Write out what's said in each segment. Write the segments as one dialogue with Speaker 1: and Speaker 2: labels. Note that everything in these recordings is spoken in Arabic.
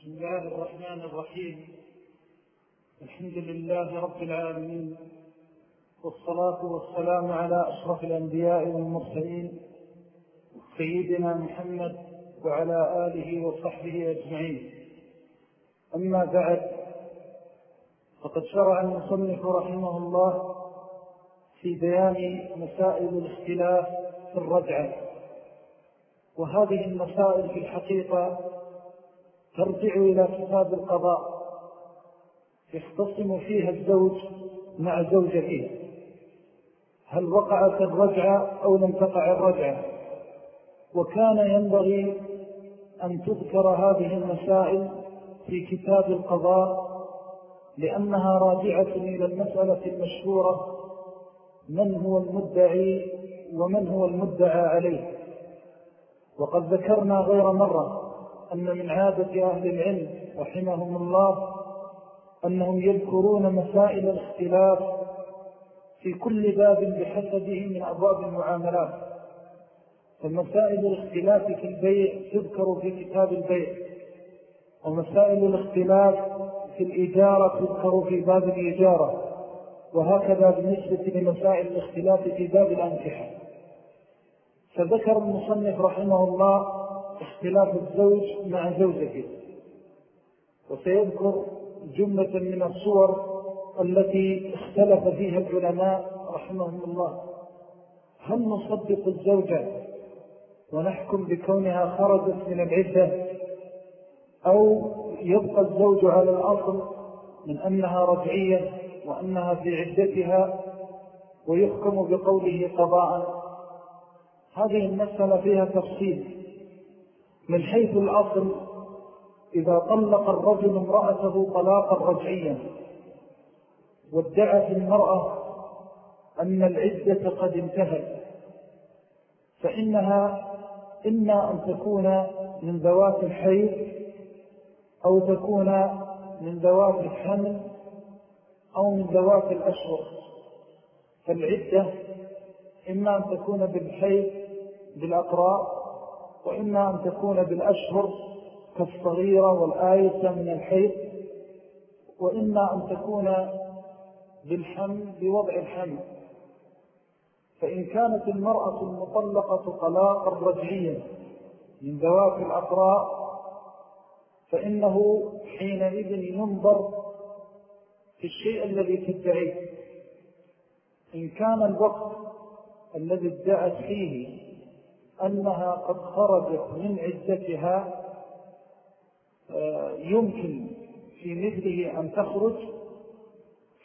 Speaker 1: بسم الله الرحمن الرحيم. الحمد لله رب العالمين والصلاة والسلام على أشرف الأنبياء والمرسلين سيدنا محمد وعلى آله وصحبه أجمعين. أما بعد فقد شرع المصنف رحمه الله في بيان مسائل الاختلاف في الرجعة وهذه المسائل في الحقيقة ترجع إلى كتاب القضاء. يختصم فيها الزوج مع زوجته هل وقعت الرجعة أو لم تقع الرجعة؟ وكان ينبغي أن تذكر هذه المسائل في كتاب القضاء لأنها راجعة إلى المسألة المشهورة من هو المدعي ومن هو المدعى عليه؟ وقد ذكرنا غير مرة أن من عادة أهل العلم رحمهم الله أنهم يذكرون مسائل الاختلاف في كل باب بحسبه من أبواب المعاملات. فمسائل الاختلاف في البيع تذكر في كتاب البيع ومسائل الاختلاف في الإجارة تذكر في باب الإجارة وهكذا بالنسبة لمسائل الاختلاف في باب الأنكحة. فذكر المصنف رحمه الله اختلاف الزوج مع زوجته. وسيذكر جملة من الصور التي اختلف فيها العلماء رحمهم الله. هل نصدق الزوجة ونحكم بكونها خرجت من العدة؟ أو يبقى الزوج على الأصل من أنها رجعية وأنها في عدتها ويحكم بقوله قضاء؟ هذه المسألة فيها تفصيل. من حيث الأصل إذا طلق الرجل امرأته طلاقا رجعيا. وادعت المرأة أن العدة قد انتهت فإنها إما أن تكون من ذوات الحيض أو تكون من ذوات الحمل أو من ذوات الأشهر فالعدة إما أن تكون بالحيض بالأقراء وإما أن تكون بالأشهر كالصغيرة والآيسة من الحيض وإما أن تكون بالحمل بوضع الحمل فإن كانت المرأة المطلقة طلاقا رجعيا من ذوات الأقراء فإنه حينئذ ينظر في الشيء الذي تدعيه. إن كان الوقت الذي ادعت فيه أنها قد خرجت من عدتها آه، يمكن في مثله أن تخرج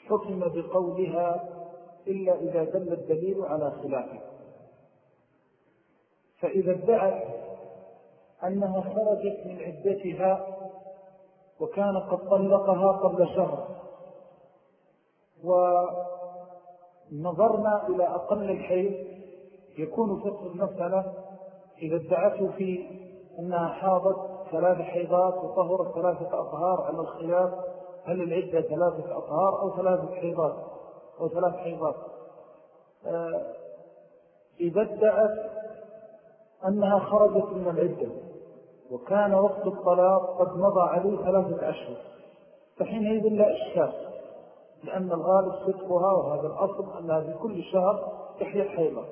Speaker 1: حكم بقولها إلا إذا دل الدليل على خلافه فإذا ادعت أنها خرجت من عدتها وكان قد طلقها قبل شهر ونظرنا إلى أقل الحيث يكون فقه المسألة إذا ادعته في أنها حاضت ثلاث حيضات وطهرت ثلاثة أطهار على الخلاف هل العدة ثلاثة أطهار أو ثلاثة حيضات؟ أو ثلاث حيضات. آه، إذا ادعت أنها خرجت من العدة وكان وقت الطلاق قد مضى عليه ثلاثة أشهر فحينئذ لا إشكال لأن الغالب صدقها وهذا الأصل أنها في كل شهر تحيى حيضة.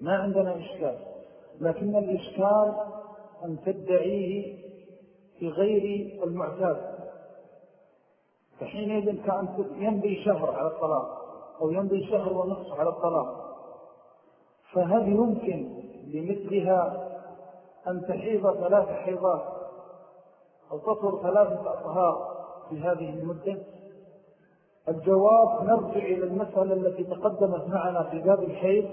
Speaker 1: ما عندنا إشكال. لكن الإشكال أن تدعيه في غير المعتاد. فحينئذ كأن ينبي شهر على الطلاق أو ينبي شهر ونصف على الطلاق. فهل يمكن لمثلها أن تحيض ثلاث حيضات أو تطر ثلاثة أطهار في هذه المدة؟ الجواب نرجع إلى المسألة التي تقدمت معنا في باب الحيض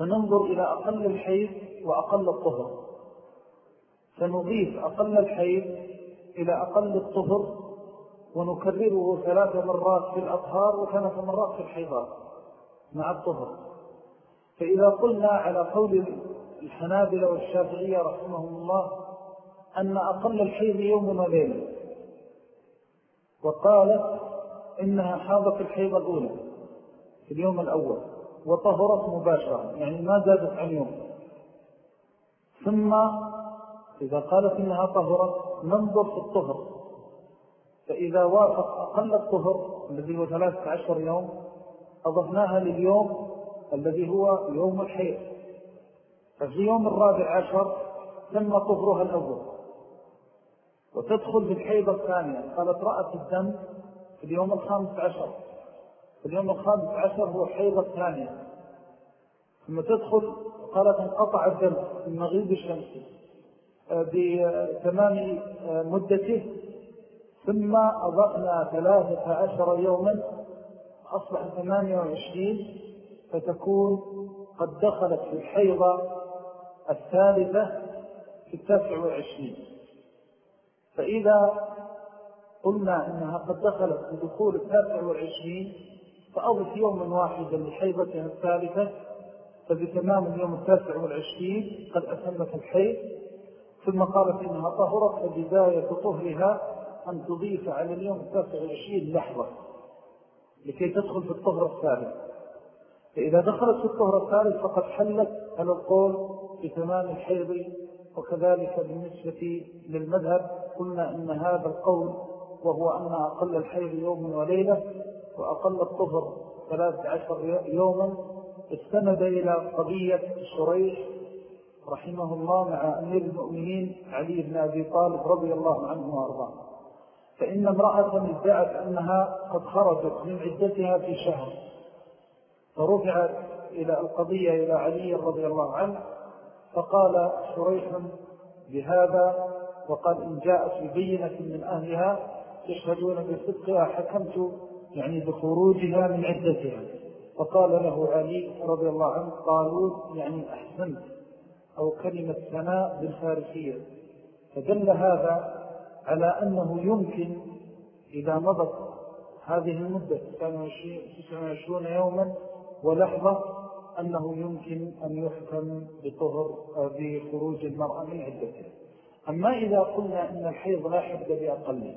Speaker 1: فننظر إلى أقل الحيث وأقل الطهر. فنضيف أقل الحيث إلى أقل الطهر ونكرره ثلاث مرات في الأطهار وثلاث مرات في الحيضات مع الطهر. فإذا قلنا على قول الحنابلة والشافعية رحمهم الله أن أقل الحيض يوم وليلة وقالت إنها حاضت الحيض الأولى في اليوم الأول. وطهرت مباشرة يعني ما زادت عن يوم. ثم إذا قالت إنها طهرة ننظر في الطهر. فإذا وافق أقل الطهر الذي هو 13 يوم أضفناها لليوم الذي هو يوم الحيض. ففي يوم الرابع عشر تم طهرها الأول. وتدخل في الحيضة الثانية. قالت رأت الدم في اليوم الخامس عشر. اليوم الخامس عشر هو الحيضة الثانية ثم تدخل قالت انقطع الدم من مغيب الشمس آه، بتمام آه، مدته. ثم أضفنا ثلاثة عشر يوما أصبح ثمانية وعشرين فتكون قد دخلت في الحيضة الثالثة في التاسع والعشرين فإذا قلنا أنها قد دخلت في دخول التاسع والعشرين فأضف يوما واحدا لحيضتها الثالثة فبتمام اليوم التاسع والعشرين قد أسمت الحيض. ثم قالت إنها طهرت فبداية طهرها أن تضيف على اليوم التاسع والعشرين لحظة لكي تدخل في الطهر الثالث. فإذا دخلت في الطهر الثالث فقد حلت على القول بتمام الحيض وكذلك بالنسبة للمذهب قلنا إن هذا القول وهو أن أقل الحيض يوم وليلة وأقل الطهر ثلاث عشر يوما استند إلى قضية شريح رحمه الله مع أمير المؤمنين علي بن أبي طالب رضي الله عنه وأرضاه. فإن امرأة ادعت أنها قد خرجت من عدتها في شهر فرفعت إلى القضية إلى علي رضي الله عنه فقال شريح بهذا وقال إن جاءت ببينة من أهلها يشهدون بصدقها حكمت يعني بخروجها من عدتها. فقال له علي رضي الله عنه قالوا يعني أحسنت أو كلمة ثناء بالفارسية فدل هذا على أنه يمكن إذا مضت هذه المدة 29 يوما ولحظة أنه يمكن أن يحكم بطهر بخروج المرأة من عدتها. أما إذا قلنا أن الحيض لا حد بأقل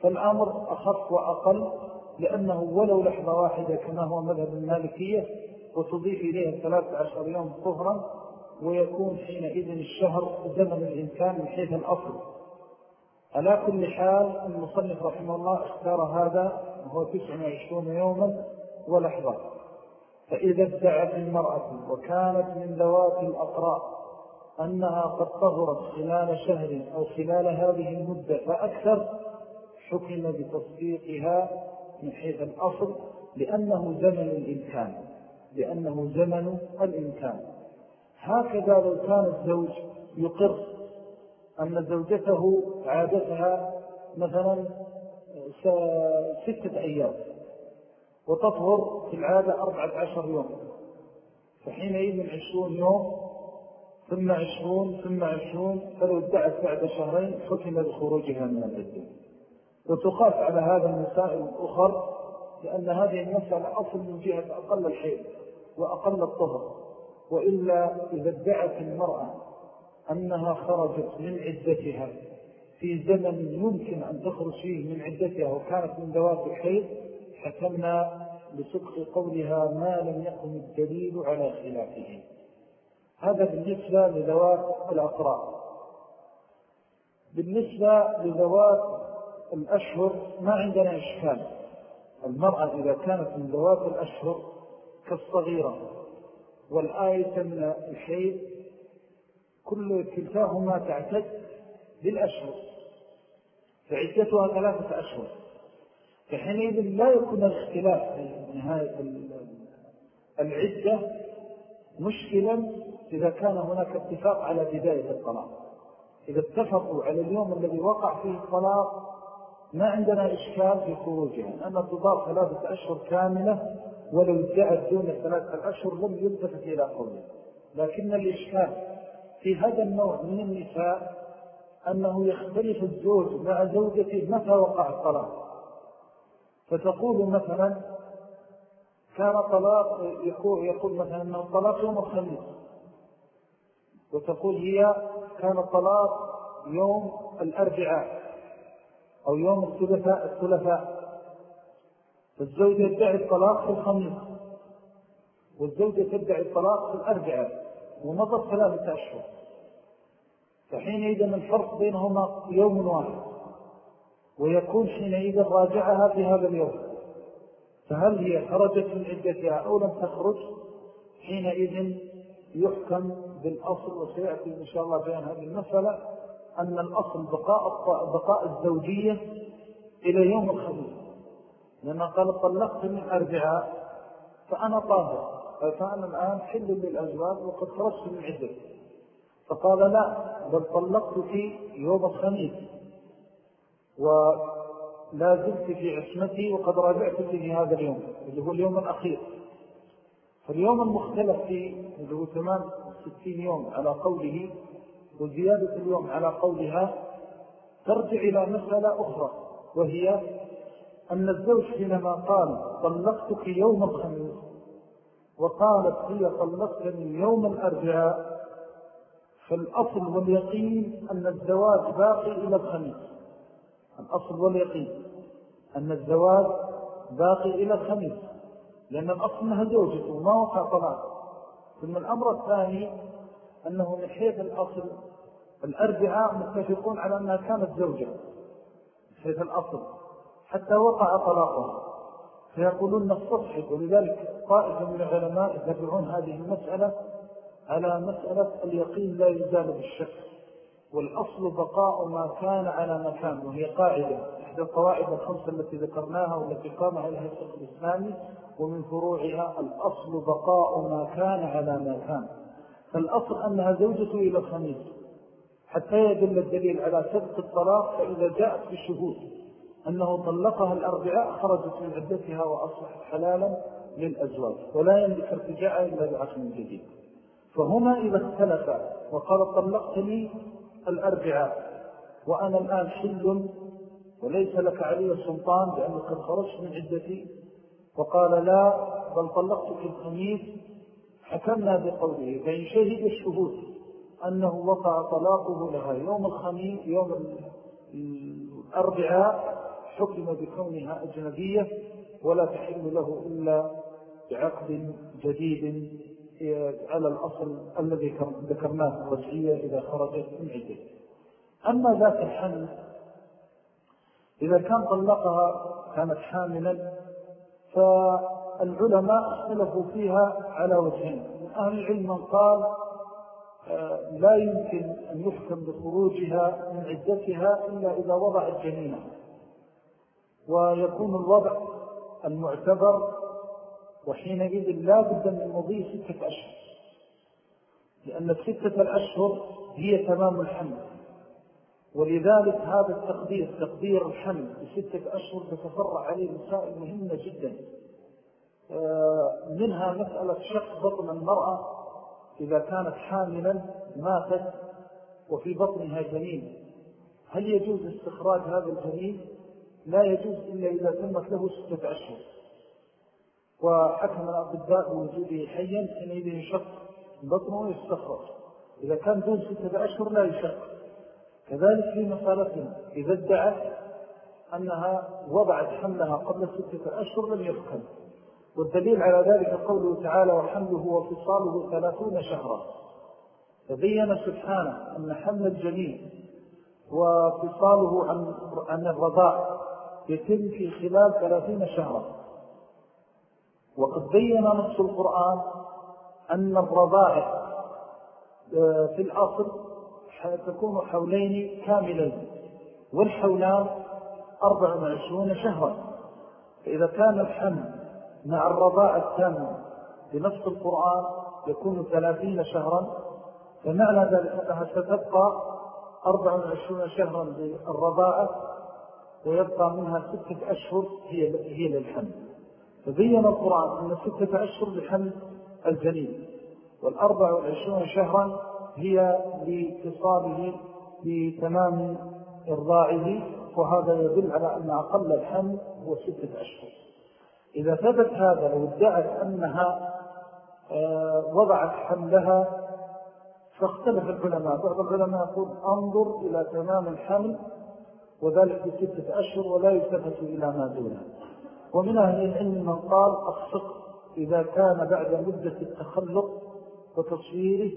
Speaker 1: فالأمر أخف وأقل لأنه ولو لحظة واحدة كما هو مذهب المالكية وتضيف إليها ثلاثة عشر يوم طهرا ويكون حينئذ الشهر زمن الإنسان من حيث الأصل. على كل حال المصنف رحمه الله اختار هذا وهو 29 يوما ولحظة. فإذا ادعت المرأة وكانت من ذوات الأقراء أنها قد طهرت خلال شهر أو خلال هذه المدة فأكثر حكم بتصديقها من حيث الأصل لأنه زمن الإمكان لأنه زمن الإمكان. هكذا لو كان الزوج يقر أن زوجته عادتها مثلا ستة أيام وتطهر في العادة أربعة عشر يوم فحينئذ عشرون يوم ثم عشرون ثم عشرون فلو ادعت بعد شهرين حكم بخروجها من العدة وتقاس على هذا المسائل الأخر لأن هذه المسألة أصل من جهة أقل الحيل وأقل الطهر. وإلا إذا ادعت المرأة أنها خرجت من عدتها في زمن يمكن أن تخرج فيه من عدتها وكانت من ذوات الحيض حكمنا بصدق قولها ما لم يقم الدليل على خلافه. هذا بالنسبة لذوات الأقراء بالنسبة لذوات الأشهر ما عندنا إشكال. المرأة إذا كانت من ذوات الأشهر كالصغيرة والآية من الحيض كل كلتاهما تعتد بالأشهر. فعدتها ثلاثة أشهر. فحينئذ لا يكون الاختلاف في نهاية العدة مشكلا إذا كان هناك اتفاق على بداية الطلاق. إذا اتفقوا على اليوم الذي وقع فيه الطلاق ما عندنا إشكال في خروجها أن تضاف ثلاثة أشهر كاملة ولو ادعت دون ثلاثة الأشهر لم يلتفت إلى قوله لكن الإشكال في هذا النوع من النساء أنه يختلف الزوج مع زوجته متى وقع الطلاق. فتقول مثلا كان طلاق يقول, يقول مثلا أنه الطلاق يوم الخميس. وتقول هي كان الطلاق يوم الأربعاء. أو يوم الثلاثاء الثلاثاء. فالزوجة تدعي الطلاق في الخميس. والزوجة تدعي الطلاق في الأربعاء. ومضت ثلاثة أشهر فحينئذ الفرق بينهما يوم واحد. ويكون حينئذ راجعها في هذا اليوم. فهل هي خرجت من عدتها أو لم تخرج؟ حينئذ يحكم بالأصل وسيأتي إن شاء الله بيان هذه المسألة. أن الأصل بقاء, بقاء الزوجية إلى يوم الخميس. لما قال طلقت من أربعاء فأنا طاهر. فأنا الآن حل للأزواج وقد خرجت من عدة فقال لا بل طلقتك يوم الخميس. ولا زلت في عصمتي وقد راجعتك في هذا اليوم اللي هو اليوم الأخير. فاليوم المختلف فيه اللي هو تمام ستين يوم على قوله وزيادة اليوم على قولها ترجع إلى مسألة أخرى وهي أن الزوج حينما قال طلقتك يوم الخميس وقالت هي طلقتني يوم الأربعاء فالأصل واليقين أن الزواج باقي إلى الخميس. الأصل واليقين أن الزواج باقي إلى الخميس لأن الأصل أنها زوجته وما وقع طلاق. ثم الأمر الثاني أنه من حيث الأصل الأربعاء متفقون على أنها كانت زوجة حيث الأصل حتى وقع طلاقها. فيقولون نستصحب ولذلك طائفة من العلماء يتبعون هذه المسألة على مسألة اليقين لا يزال بالشك. والأصل بقاء ما كان على مكان وهي قاعدة. إحدى القواعد الخمسة التي ذكرناها والتي قام عليها الشيخ الإسلامي ومن فروعها الأصل بقاء ما كان على ما كان فالأصل أنها زوجته إلى الخميس. حتى يدل الدليل على سبق الطلاق فإذا جاءت بالشهود. أنه طلقها الأربعاء خرجت من عدتها وأصبحت حلالا للأزواج. ولا يملك ارتجاعها إلا بعقم جديد. فهما إذا اختلف وقال طلقت لي الأربعاء وأنا الآن حل وليس لك علي السلطان لأنك خرجت من عدتي. وقال لا بل طلقتك الخميس. حكمنا بقوله فإن شهد الشهود أنه وقع طلاقه لها. يوم الخميس يوم الأربعاء حكم بكونها أجنبية ولا تحل له إلا بعقد جديد على الأصل الذي ذكرناه الرجعية إذا خرجت من عدة. أما ذات الحمل إذا كان طلقها كانت حاملا فالعلماء اختلفوا فيها على وجهين. من أهل العلم قال لا يمكن أن يحكم بخروجها من عدتها إلا إذا وضعت جنينة ويكون الوضع المعتبر وحينئذ لا بد من مضي ستة أشهر. لأن ستة الأشهر هي تمام الحمل. ولذلك هذا التقدير تقدير الحمل بستة أشهر تتفرع عليه مسائل مهمة جدا. آه، منها مسألة شق بطن المرأة إذا كانت حاملا ماتت وفي بطنها جنين. هل يجوز استخراج هذا الجنين؟ لا يجوز إلا إذا تمت له ستة أشهر. وحكم الأطباء بوجوده حيا حينئذ يشق بطنه ويستخرج. إذا كان دون ستة أشهر لا يشق. كذلك في مسألتنا إذا ادعت أنها وضعت حملها قبل ستة أشهر لم يفكر والدليل على ذلك قوله تعالى وحمله وفصاله ثلاثون شهرا. فبين سبحانه أن حمل الجنين وفصاله عن, عن الرضاع يتم في خلال ثلاثين شهرا. وقد بين نص القرآن أن الرضاعة آه، في الأصل تكون حولين كاملين والحولان أربع وعشرون شهرا. فإذا كان الحمل مع الرضاعة التامة بنص القرآن يكون ثلاثين شهرا فمعنى ذلك أنها ستبقى أربع وعشرون شهرا بالرضاعة ويبقى منها ستة أشهر هي, للحمل. فبين القرآن أن ستة أشهر لحمل الجنين والأربع والعشرون شهرا هي لاتصاله بتمام إرضاعه وهذا يدل على أن أقل الحمل هو ستة أشهر. إذا ثبت هذا لو ادعت أنها آه، وضعت حملها فاختلف العلماء. بعض العلماء يقول انظر إلى تمام الحمل وذلك بستة أشهر ولا يلتفت إلى ما دونه. ومن أهل العلم من قال الصق إذا كان بعد مدة التخلق وتصويره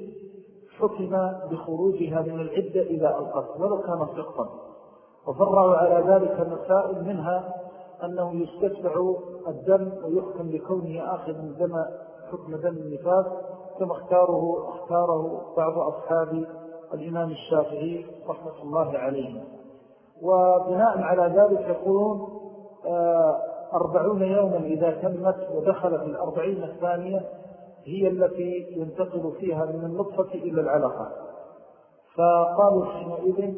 Speaker 1: حكم بخروجها من العدة إذا ألقت ولو كان سقطا وفرعوا على ذلك مسائل منها أنه يستتبع الدم ويحكم لكونه آخذ من دم حكم دم النفاس كما اختاره, اختاره بعض أصحاب الإمام الشافعي رحمة الله عليه. وبناء على ذلك يقولون آه، أربعون يوما إذا تمت ودخلت الأربعين الثانية هي التي ينتقل فيها من النطفة إلى العلقة. فقالوا حينئذ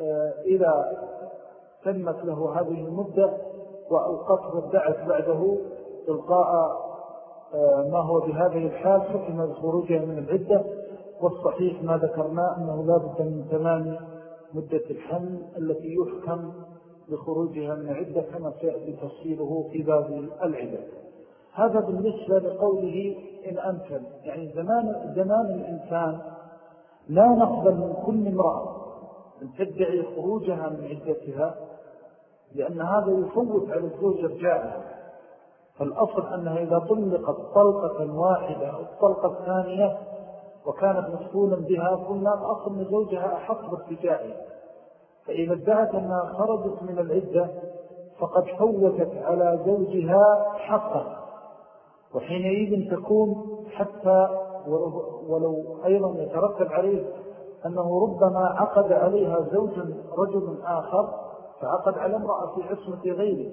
Speaker 1: آه، إذا تمت له هذه المدة وأوقات ودعت بعده تلقاء آه، ما هو بهذه الحال حكم بخروجها من العدة. والصحيح ما ذكرنا أنه لا بد من تمام مدة الحمل التي يحكم بخروجها من العدة كما سيأتي تفصيله في باب العدة. هذا بالنسبة لقوله إن أمكن. يعني زمان, زمان الإنسان لا نقبل من كل امرأة أن تدعي خروجها من عدتها لأن هذا يفوت على الزوج رجاءها فالأصل أنها إذا طلقت طلقة واحدة أو الطلقة الثانية وكانت مسؤولا بها قلنا الأصل أن زوجها أحق بارتجاعها فإذا ادعت أنها خرجت من العدة فقد فوتت على زوجها حقا. وحينئذ تكون حتى ولو أيضا يترتب عليه أنه ربما عقد عليها زوج رجل آخر فعقد على امرأة في عصمة غيره.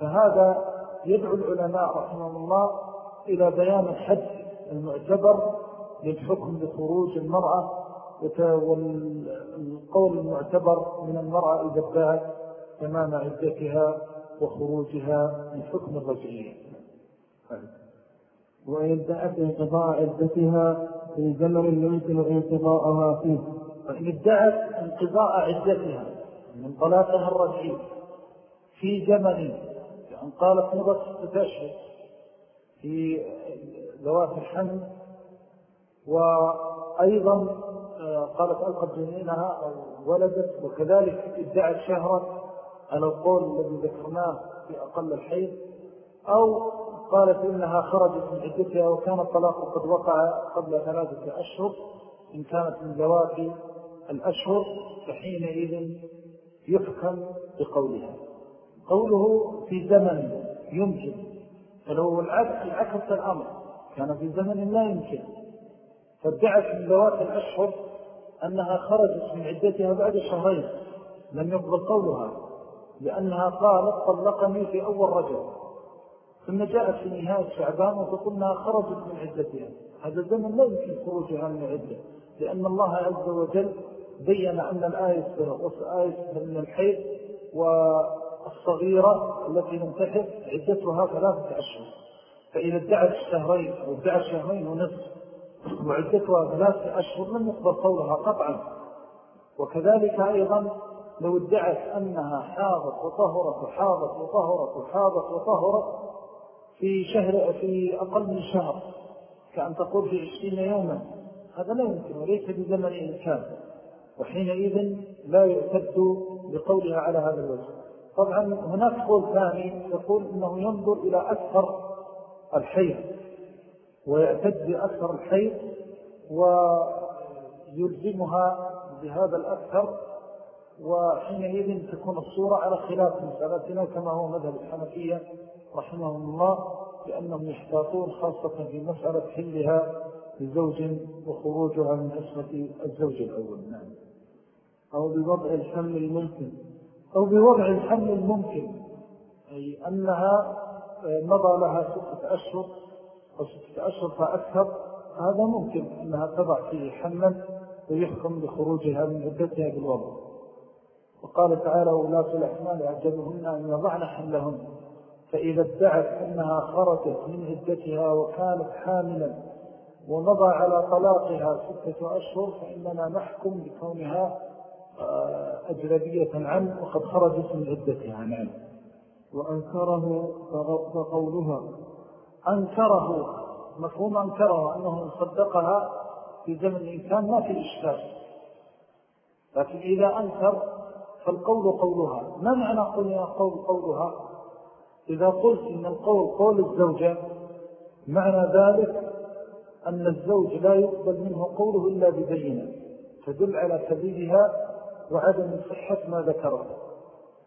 Speaker 1: فهذا يدعو العلماء رحمه الله إلى بيان الحد المعتبر للحكم بخروج المرأة والقول المعتبر من المرأة إذا ادعت تمام عدتها وخروجها من حكم الرجعية.
Speaker 2: وإن ادعت انقضاء عدتها في زمن يمكن انقضاءها فيه.
Speaker 1: وإن ادعت انقضاء عدتها من طلاقها الرجعي في زمن يعني قالت مضت ستة أشهر في ذوات الحمل وأيضا آه، قالت ألقت جنينها أو ولدت وكذلك ادعت شهرا على القول الذي ذكرناه في أقل الحيض أو قالت إنها خرجت من عدتها وكان الطلاق قد وقع قبل ثلاثة أشهر إن كانت من ذوات الأشهر فحينئذ يحكم بقولها قوله في زمن يمكن فلو العكس الأمر. كان في زمن لا يمكن. فادعت من ذوات الأشهر أنها خرجت من عدتها بعد شهرين. لم يقبل قولها لأنها قالت طلقني في أول رجل. ثم جاءت في نهاية شعبان وتقولنا خرجت من عدتها. هذا الزمن لا يمكن خروجها من العدة لأن الله عز وجل بين أن الآية آية من الحيث والصغيرة التي لم تحف عدتها ثلاثة أشهر. فإذا ادعت الشهرين أو ادعت شهرين ونصف وعدتها ثلاثة أشهر لم يقبل قولها قطعا. وكذلك أيضا لو ادعت أنها حاضت وطهرت وحاضت وطهرت وحاضت وطهرت في شهر في أقل من شهر كأن تقول في عشرين يوما هذا لا يمكن وليس بزمن إنسان. وحينئذ لا يعتد بقولها على هذا الوجه. طبعا هناك قول ثاني يقول أنه ينظر إلى أكثر الحيض ويعتد بأكثر الحيض ويلزمها بهذا الأكثر وحينئذ تكون الصورة على خلاف مسألتنا كما هو مذهب الحنفية رحمهم الله لأنهم يحتاطون خاصة في مسألة حلها لزوج وخروجها من أسمة الزوج الأول. نعم.
Speaker 2: أو بوضع الحمل الممكن
Speaker 1: أو بوضع الحمل الممكن. أي أنها مضى لها ستة أشهر أو ستة أشهر فأكثر هذا ممكن أنها تضع فيه حملا ويحكم بخروجها من عدتها بالوضع. وقال تعالى ولاة الأحمال أعجبهن أن يضعن حملهن فإذا ادعت أنها خرجت من عدتها وكانت حاملا ومضى على طلاقها ستة أشهر فإننا نحكم بكونها آه، أجنبية عنه وقد خرجت من عدتها عنه
Speaker 2: وأنكره فقولها
Speaker 1: أنكره مفهوم أنكره أنه صدقها في زمن الإنسان ما في إشكال. لكن إذا أنكر فالقول قولها. ما معنى قول قولها؟ إذا قلت إن القول قول الزوجة معنى ذلك أن الزوج لا يقبل منه قوله إلا ببينة تدل على كذبها وعدم صحة ما ذكره.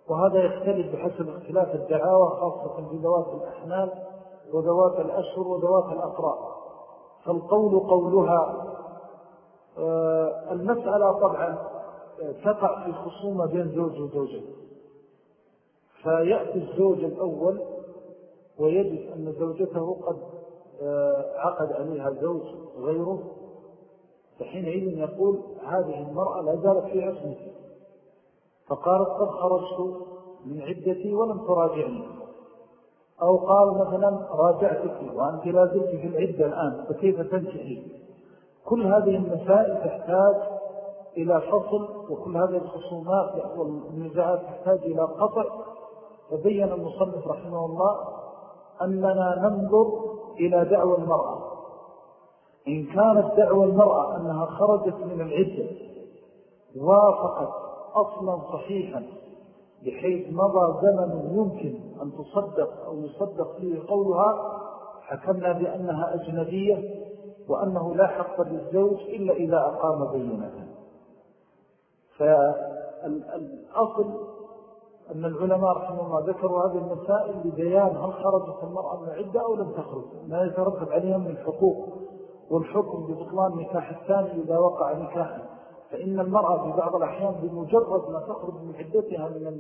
Speaker 1: وهذا يختلف بحسب اختلاف الدعاوى خاصة في ذوات الأحمال وذوات الأشهر وذوات الأقراء فالقول قولها آه، المسألة طبعا تقع في خصومة بين زوج وزوجة فيأتي الزوج الأول ويجد أن زوجته قد آه، عقد عليها زوج غيره فحينئذ يقول هذه المرأة لا زالت في عصمتي. فقالت قد خرجت من عدتي ولم تراجعني. أو قال مثلا راجعتك وأنت لا زلت في العدة الآن فكيف تنتهي؟ كل هذه المسائل تحتاج إلى فصل وكل هذه الخصومات والنزاعات تحتاج إلى قطع. وبين المصنف رحمه الله أننا ننظر إلى دعوة المرأة. إن كانت دعوة المرأة أنها خرجت من العدة وافقت أصلا صحيحا بحيث مضى زمن يمكن أن تصدق أو يصدق فيه قولها حكمنا بأنها أجنبية وأنه لا حق للزوج إلا إذا أقام بينها فالأصل أن العلماء رحمه الله ذكروا هذه المسائل لبيان هل خرجت المرأة من عدة أو لم تخرج ما يترتب عليها من الحقوق والحكم ببطلان نكاح الثاني إذا وقع نكاحا فإن المرأة في بعض الأحيان بمجرد ما تخرج من عدتها من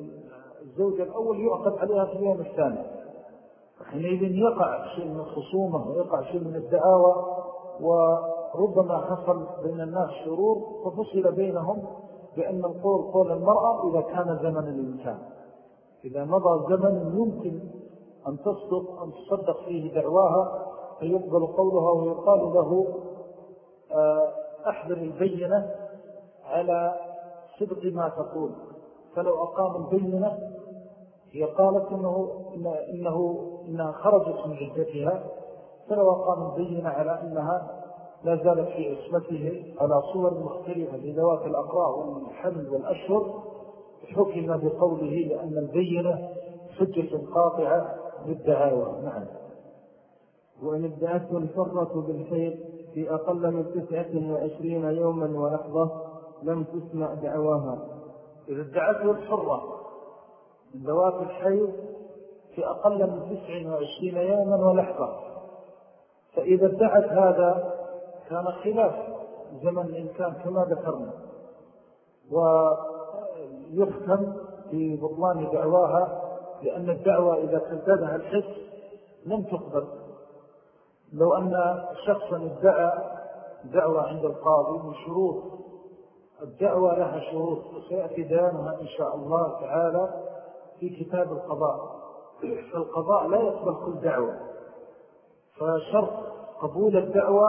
Speaker 1: الزوج الأول يعقد عليها في اليوم الثاني. حينئذ يقع شيء من الخصومة ويقع شيء من الدعاوى وربما حصل بين الناس شرور ففصل بينهم بأن القول قول المرأة إذا كان زمن الإنسان. إذا مضى زمن يمكن أن تصدق أن تصدق فيه دعواها فيقبل قولها ويقال له آه، أحذر البينة على صدق ما تقول. فلو أقام البينة هي قالت إنه, إنه إنها خرجت من عدتها فلو أقام البينة على أنها لا زالت في عصمته على صور مختلفة لذوات الأقراء والحمل والأشهر حكم بقوله لأن البينة حجة قاطعة للدعاوى نعم.
Speaker 2: وإن ادعته الفرة بالحيط في أقل من تسعة وعشرين يوما ولحظة لم تسمع دعواها.
Speaker 1: إذا ادعته الحرة ذوات الحيض في أقل من تسع وعشرين يوما ولحظة فإذا ادعت هذا كان خلاف زمن الإنسان كما ذكرنا. ويختم في بطلان دعواها لأن الدعوة إذا كذبها الحس لم تقبل. لو أن شخصا ادعى دعوة عند القاضي من شروط. الدعوة لها شروط وسيأتي بيانها إن شاء الله تعالى في كتاب القضاء. فالقضاء لا يقبل كل دعوة. فشرط قبول الدعوة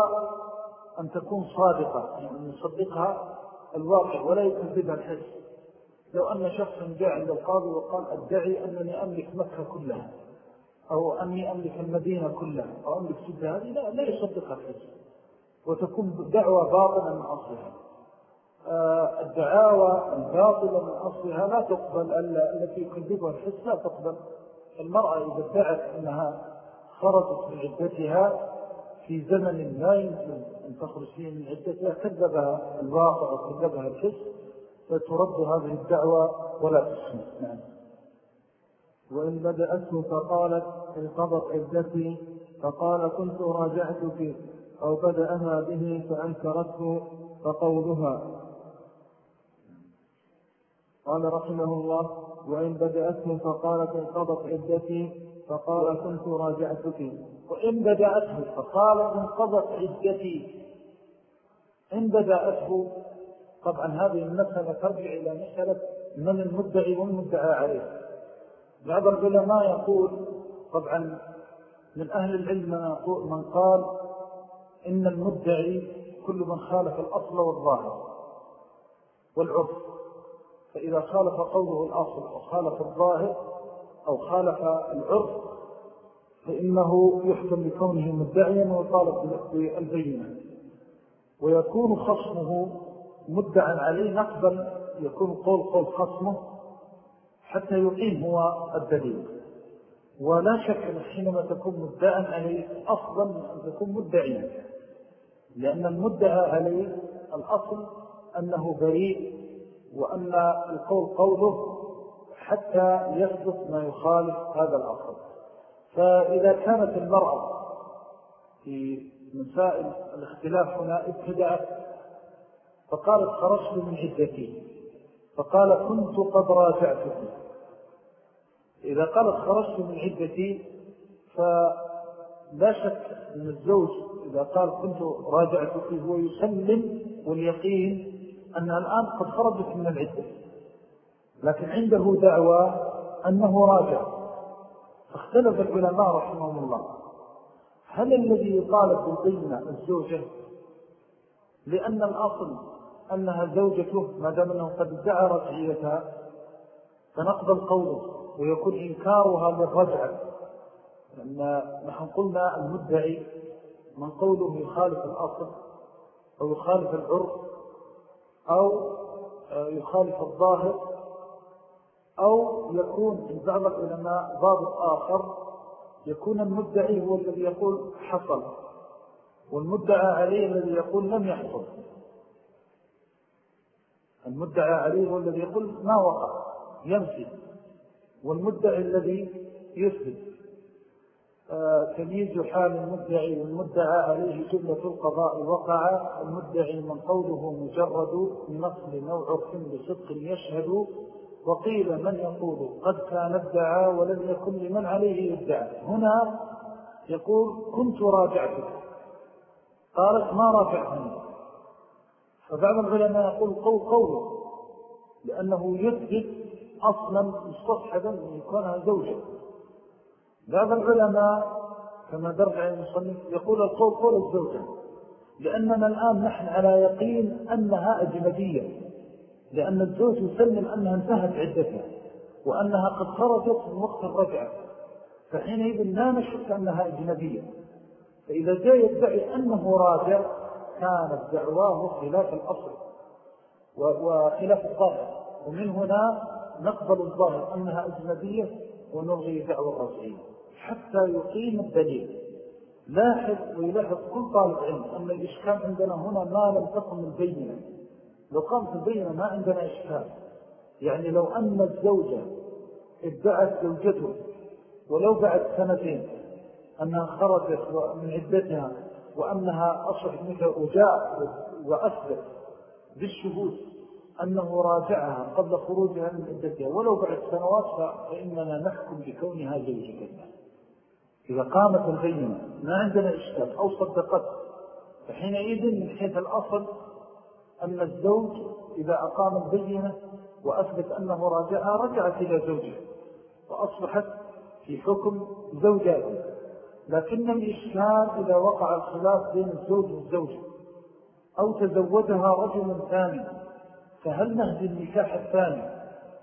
Speaker 1: أن تكون صادقة يعني يصدقها الواقع ولا يكذبها الحس. لو أن شخصا جاء عند القاضي وقال أدعي أنني أملك مكة كلها. أو أني أملك المدينة كلها أو أملك سدها هذه لا, لا يصدقها الحس وتكون دعوة باطنة من أصلها. آه، الدعاوى الباطلة من أصلها لا تقبل التي يكذبها الحس لا تقبل. المرأة إذا ادعت أنها خرجت من عدتها في زمن لا يمكن أن تخرج فيه من عدتها كذبها الواقع وكذبها الحس فترد هذه الدعوة ولا تسمع. نعم.
Speaker 2: وإن بدأته فقالت انقضت عدتي فقال كنت راجعتك أو بدأها به فأنكرته فقولها. قال رحمه الله وإن بدأته فقالت انقضت عدتي فقال كنت راجعتك.
Speaker 1: وإن بدأته فقالت انقضت عدتي. إن بدأته طبعا هذه المسألة ترجع إلى مسألة من المدعي والمدعى عليه. بعض العلماء يقول طبعا من أهل العلم من قال إن المدعي كل من خالف الأصل والظاهر والعرف. فإذا خالف قوله الأصل وخالف الظاهر أو خالف العرف فإنه يحكم بكونه مدعيا ويطالب بالبينة. ويكون خصمه مدعا عليه نقبل يكون قول قول خصمه حتى يقيم هو الدليل. ولا شك حينما تكون مدعا عليه أفضل من أن تكون مدعيا. لأن المدعى عليه الأصل أنه بريء وأن القول قوله حتى يثبت ما يخالف هذا الأصل. فإذا كانت المرأة في مسائل الاختلاف هنا ابتدأت فقالت خرجت من عدتي فقال كنت قد راجعتك. إذا قالت خرجت من عدتي فلا شك أن الزوج إذا قال كنت راجعتك هو يسلم واليقين أنها الآن قد خرجت من العدة. لكن عنده دعوة أنه راجع. فاختلف العلماء رحمهم الله. هل الذي يطالب بالقيمة الزوجة؟ لأن الأصل أنها زوجته ما دام أنه قد ادعى رجعيتها. فنقبل قوله ويكون إنكارها للرجعة لأن نحن قلنا المدعي من قوله يخالف الأصل أو يخالف العرف أو يخالف الظاهر أو يكون في بعض العلماء ضابط آخر يكون المدعي هو الذي يقول حصل والمدعى عليه الذي يقول لم يحصل. المدعى عليه هو الذي يقول ما وقع. يمسي والمدعي الذي يثبت آه، تمييز حال المدعي والمدعى عليه جملة القضاء. وقع المدعي من قوله مجرد نصل نوع عرف بصدق يشهد. وقيل من يقول؟ قد كان ادعى ولم يكن لمن عليه يدعى. هنا يقول كنت راجعتك. قالت ما راجعتني. فبعض العلماء يقول قول قوله. لأنه يثبت أصلا مستصحبا من يكونها زوجة. بعض العلماء كما درجع المصنف يقول القول قول الزوجة لأننا الآن نحن على يقين أنها أجنبية لأن الزوج يسلم أنها انتهت عدتها وأنها قد خرجت من وقت الرجعة. فحينئذ لا نشك أنها أجنبية. فإذا جاء يدعي أنه راجع كانت دعواه خلاف الأصل وخلاف الظاهر ومن هنا نقبل الظاهر أنها أجنبية ونلغي دعوة الرجعية حتى يقيم الدليل. لاحظ ويلاحظ كل طالب علم أن الإشكال عندنا هنا ما لم تكن البينة لو قامت البينة ما عندنا إشكال. يعني لو أن الزوجة ادعت زوجته ولو بعد سنتين أنها خرجت من عدتها وأنها أصبحت وجاء وأثبت بالشهود أنه راجعها قبل خروجها من عدتها. ولو بعد سنوات فإننا نحكم بكونها زوجة إذا قامت البينة ما عندنا إشكال أو صدقت. فحينئذ من حيث الأصل أن الزوج إذا أقام البينة وأثبت أنه راجعها رجعت إلى زوجها. وأصبحت في حكم زوجاته لكن الإشكال إذا وقع الخلاف بين الزوج والزوجة. أو تزوجها رجل ثاني. فهل نهدي النكاح الثاني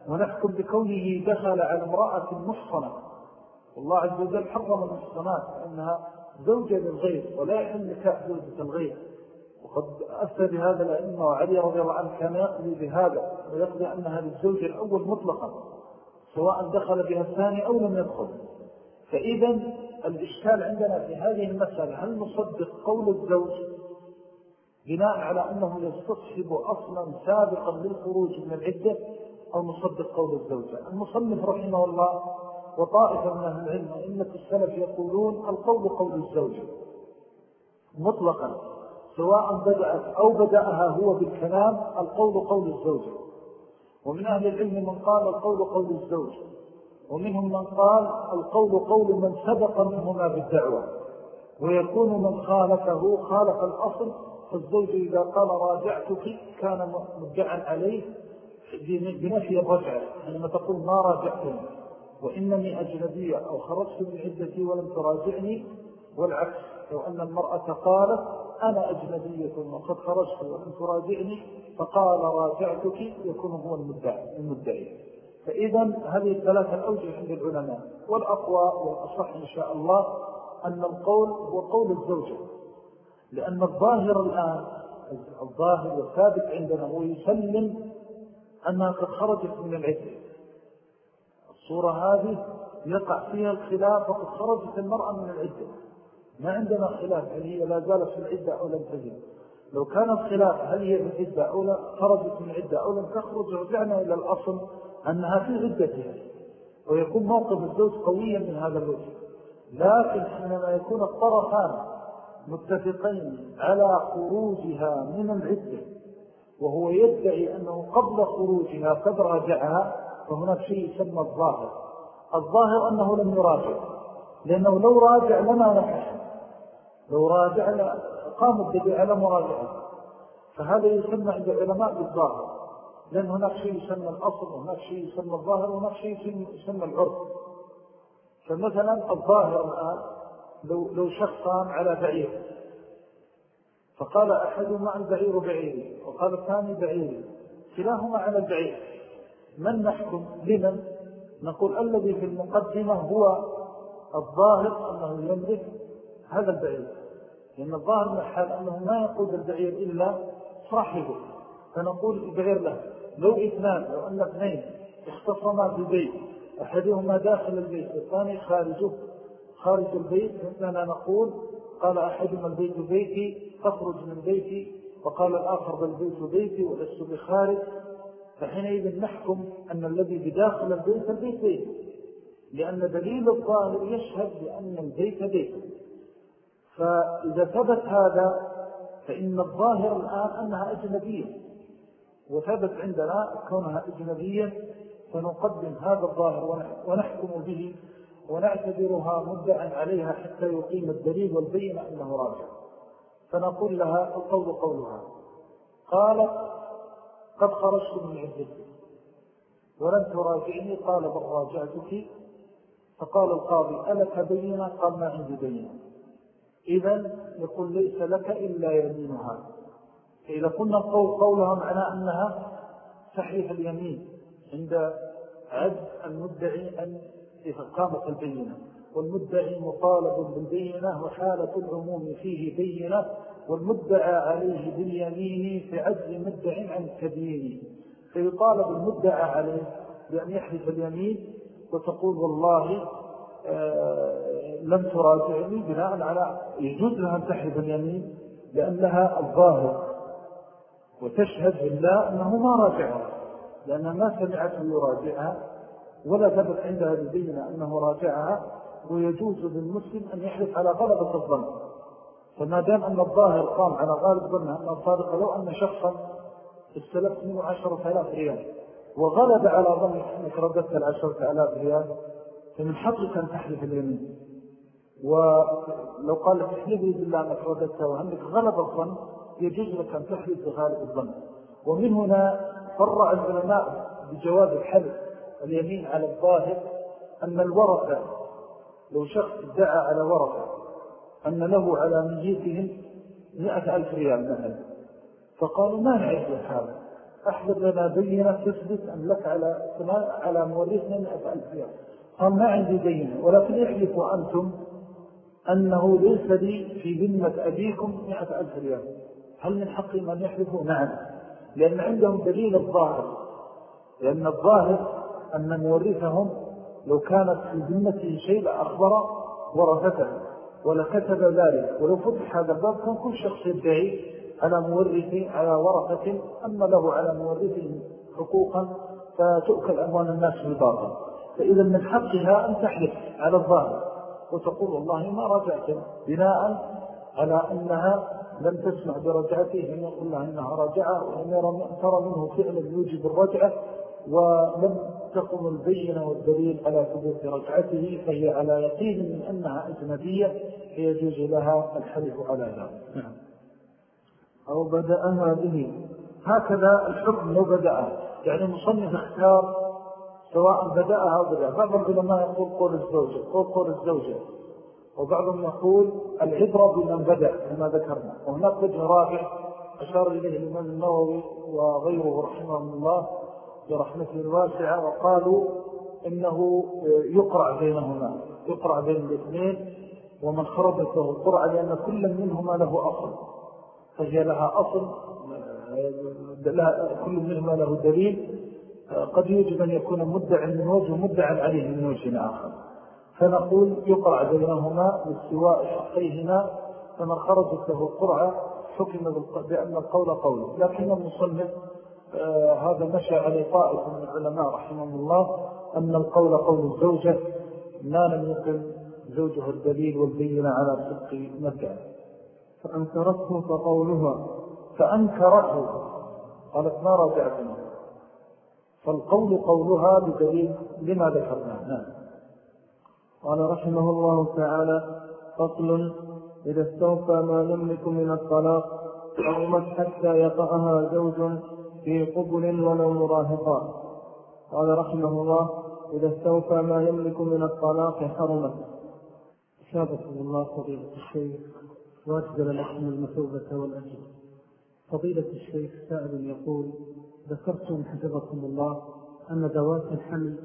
Speaker 1: ونحكم بكونه دخل على امرأة محصنة؟ والله عز وجل حرم المحصنات لأنها زوجة للغير ولا يحل نكاح زوجة الغير. وقد أفتى بهذا الأئمة وعلي رضي الله عنه كان يقضي بهذا ويقضي أن هذا الزوج الأول مطلقا سواء دخل بها الثاني أو لم يدخل. فإذا الإشكال عندنا في هذه المسألة هل نصدق قول الزوج بناء على أنه يستصحب أصلا سابقا للخروج من العدة أو نصدق قول الزوجة. المصنف رحمه الله وطائفة من أهل العلم وإنة السلف يقولون القول قول الزوجة. مطلقا. سواء بدأت أو بدأها هو بالكلام القول قول الزوجة. ومن أهل العلم من قال القول قول الزوج ومنهم من قال القول قول من سبق منهما بالدعوة. ويكون من خالفه خالف الأصل فالزوج إذا قال راجعتك كان مدعا عليه بنفي الرجعة لما تقول ما راجعتني وإنني أجنبية أو خرجت من عدتي ولم تراجعني والعكس لو أن المرأة قالت أنا أجنبية وقد خرجت ولم تراجعني فقال راجعتك يكون هو المدعي, المدعي. فإذا هذه الثلاثة الأوجه عند العلماء والأقوى والأصح إن شاء الله أن القول هو قول الزوجة. لأن الظاهر الآن الظاهر والثابت عندنا هو يسلم أنها قد خرجت من العدة الصورة هذه يقع فيها الخلاف وقد خرجت المرأة من العدة ما عندنا خلاف هل هي لا زالت في العدة أو لم تزل. لو كان الخلاف هل هي في العدة أو لم خرجت من العدة أو لم تخرج رجعنا إلى الأصل أنها في عدتها. ويكون موقف الزوج قويا من هذا الوجه. لكن حينما يكون الطرفان متفقين على خروجها من العدة وهو يدعي أنه قبل خروجها قد راجعها فهناك شيء يسمى الظاهر. الظاهر أنه لم يراجع لأنه لو راجع لما نحش لو راجع قام الدليل على مراجعة. فهذا يسمى عند العلماء بالظاهر لأن هناك شيء يسمى الأصل وهناك شيء يسمى الظاهر وهناك شيء يسمى العرف. فمثلا الظاهر الآن لو, لو شخصان على بعير. فقال أحدهما البعير بعيري وقال الثاني بعيري كلاهما على البعير. من نحكم؟ لمن؟ نقول الذي في المقدمة هو الظاهر أنه يملك هذا البعير. لأن الظاهر من الحال أنه ما يقود البعير إلا صاحبه. فنقول البعير له. لو اثنان لو أن اثنين اختصما في البيت أحدهما داخل البيت والثاني خارجه. خارج البيت مثلنا نقول قال أحدهما البيت بيتي تخرج من بيتي وقال الآخر بالبيت بيتي ولست بخارج. فحينئذ نحكم أن الذي بداخل البيت البيت بيت لأن دليل الظاهر يشهد بأن البيت بيت. فإذا ثبت هذا فإن الظاهر الآن أنها أجنبية. وثبت عندنا كونها أجنبية فنقدم هذا الظاهر ونحكم به ونعتبرها مدعا عليها حتى يقيم الدليل والبين أنه راجع. فنقول لها القول قولها. قالت قد خرجت من عدتي ولم تراجعني قال بل راجعتك. فقال القاضي ألك بينا قال ما عندي بينا إذن يقول ليس لك إلا يمينها. فإذا قلنا القول قولها معنى أنها صحيح اليمين عند عد المدعي أن إقامة البينة. والمدعي مطالب بالبينة وحالة العموم فيه بينة. والمدعى عليه باليمين في عجز مدع عن التبيين فيطالب المدعى عليه بأن يحلف اليمين وتقول والله آه، لم تراجعني. بناء على يجوز لها أن تحلف اليمين لأن لها الظاهر. وتشهد بالله أنه ما راجعها لأنها ما سمعته يراجعها. ولا ثبت عندها ببينة أنه راجعها ويجوز للمسلم أن يحلف على غلبة الظن فما دام أن الظاهر قام على غالب ظنها أنه صادق لو أن شخصا استلفت منه عشرة آلاف ريال وغلب على ظنك أنك رددت العشرة آلاف ريال فمن حقك أن تحلف اليمين. ولو قال لك احلفي بالله أنك رددتها وأنك غلب الظن يجوز لك أن تحلف بغالب الظن. ومن هنا فرع العلماء بجواز الحلف. اليمين على الظاهر أن الورثة لو شخص ادعى على ورثة أن له على ميتهم مئة ألف ريال مثلا. فقالوا ما لك هذا أحضر لنا بينة تثبت أن لك على على مورثنا مئة ألف ريال. قال ما عندي بينة ولكن يحلفوا أنتم أنه ليس لي في ذمة أبيكم مئة ألف ريال. هل من حقهم أن يحلفوا؟ نعم. لأن عندهم دليل الظاهر. لأن الظاهر أن مورثهم لو كانت في ذمته شيء لأخبر ورثته ولكتب ذلك. ولو فتح هذا الباب كان كل شخص يدعي على مورثه على ورثة أما له على مورثه حقوقا فتؤكل أموال الناس بالباطل. فإذا من حقها أن تحلف على الظاهر وتقول والله ما رجعت بناء على أنها لم تسمع برجعته هم يقول إنها رجعة وإن ترى منه فعلا يوجب الرجعة. ولم تقم البينة والدليل على ثبوت رجعته فهي على يقين من أنها أجنبية فيجوز لها الحلف على ذلك. نعم.
Speaker 2: أو بدأها به.
Speaker 1: هكذا الحكم لو بدأها. يعني مصنف اختار سواء بدأها أو بدأها. بعض العلماء يقول قول الزوجة قول قول الزوجة. وبعضهم يقول العبرة بمن بدأ كما ذكرنا. وهناك وجه رابع أشار إليه الإمام النووي وغيره رحمه الله. برحمته الواسعة وقالوا إنه يقرع بينهما يقرع بين الاثنين ومن خربت له القرعة لأن كل منهما له أصل. فهي لها أصل كل منهما له دليل. قد يوجب أن يكون مدعا من وجه مدعا عليه من وجه آخر فنقول يقرع بينهما لاستواء شقيهما. فمن خرجت له قرعة حكم بأن القول قول. لكن المصنف هذا مشى عليه طائف من العلماء رحمه الله أن القول قول الزوجة ما لم يكن زوجها الدليل والبينة على صدق مدعه
Speaker 2: فأنكرته فقولها
Speaker 1: فأنكرته. قالت ما رجعتنا فالقول قولها بدليل لما ذكرنا نعم.
Speaker 2: قال رحمه الله تعالى فصل إذا استوفى ما نملك من الطلاق حرمت حتى يقعها زوج في قبل ولو مراهقا قال رحمه الله إذا استوفى ما يملك من الطلاق حرمت.
Speaker 3: شابكم الله فضيلة الشيخ. وأجزل لكم المثوبة والأجر. فضيلة الشيخ سائل يقول ذكرتم حفظكم الله أن ذوات الحمل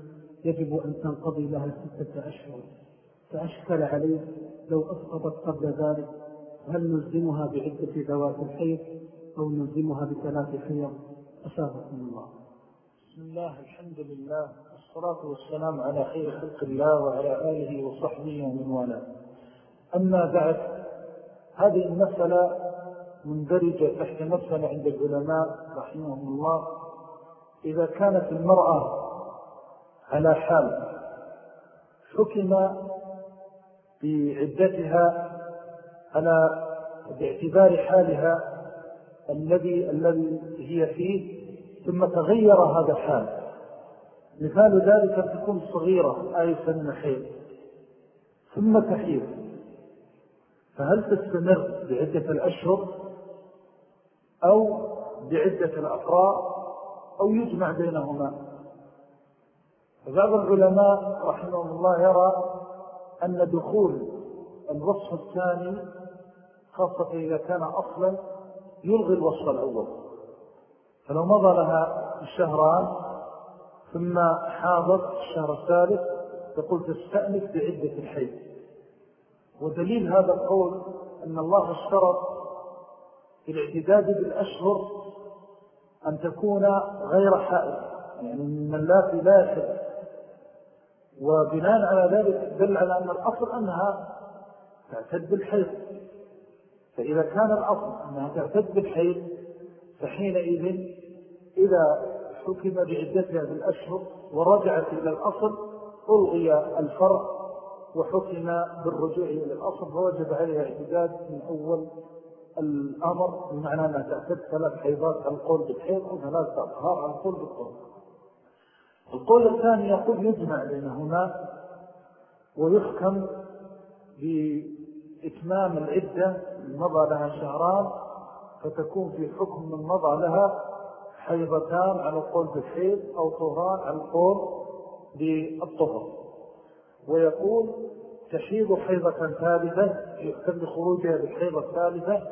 Speaker 3: يجب أن تنقضي لها ستة أشهر. فأشكل عليه لو أسقطت قبل ذلك هل نلزمها بعدة ذوات الحيض أو نلزمها بثلاث حيض؟ أشافكم الله.
Speaker 1: بسم الله الحمد لله والصلاة والسلام على خير خلق الله وعلى آله وصحبه ومن والاه. أما بعد هذه المسألة مندرجة تحت مسألة عند العلماء رحمهم الله. إذا كانت المرأة على حال حكم بعدتها على باعتبار حالها الذي الذي هي فيه ثم تغير هذا الحال. مثال ذلك أن تكون صغيرة آية الحيض ثم تحيض فهل تستمر بعدة الأشهر؟ أو بعدة الأفراء أو يجمع بينهما؟ فبعض العلماء رحمه الله يرى أن دخول الوصف الثاني خاصة إذا كان أصلا يلغي الوصف الأول. فلو مضى لها الشهران ثم حاضر الشهر الثالث تقول تستأنف بعدة الحيث ودليل هذا القول أن الله اشترط في الاعتداد بالأشهر أن تكون غير حائل يعني من اللاتي لا يحب وبناء على ذلك دل على أن الأصل أنها تعتد بالحيض. فإذا كان الأصل أنها تعتد بالحيض فحينئذ إذا حكم بعدتها بالأشهر ورجعت إلى الأصل ألغي الفرق وحكم بالرجوع إلى الأصل. فوجب عليها اعتداد من أول الأمر بمعنى أنها تعتد ثلاث حيضات على القول بالحيض أو ثلاث أطهار على القول بالقول. القول الثاني يقول يجمع بينهما ويحكم بإتمام العدة مضى لها شهران فتكون في حكم من مضى لها حيضتان على القول بالحيض أو طهران على القول بالطهر. ويقول تحيض حيضة ثالثة يحكم بخروجها بالحيضة الثالثة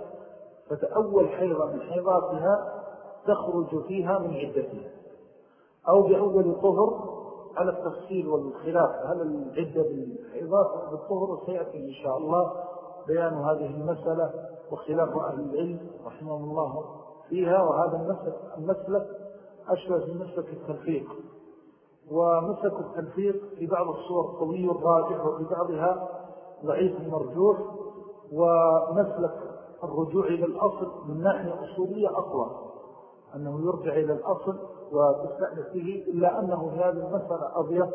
Speaker 1: فتأول حيضة من حيضاتها تخرج فيها من عدتها. أو بأول طهر على التفصيل والخلاف هل العدة بالحيضات بالطهر سيأتي إن شاء الله بيان هذه المسألة وخلاف أهل العلم رحمه الله فيها وهذا المسلك أشبه في مسلك التلفيق ومسلك التلفيق في بعض الصور قوي الراجح وفي بعضها ضعيف مرجوح ومسلك الرجوع إلى الأصل من ناحية أصولية أقوى أنه يرجع إلى الأصل وتستأنف به إلا أنه في هذه المسألة أضيق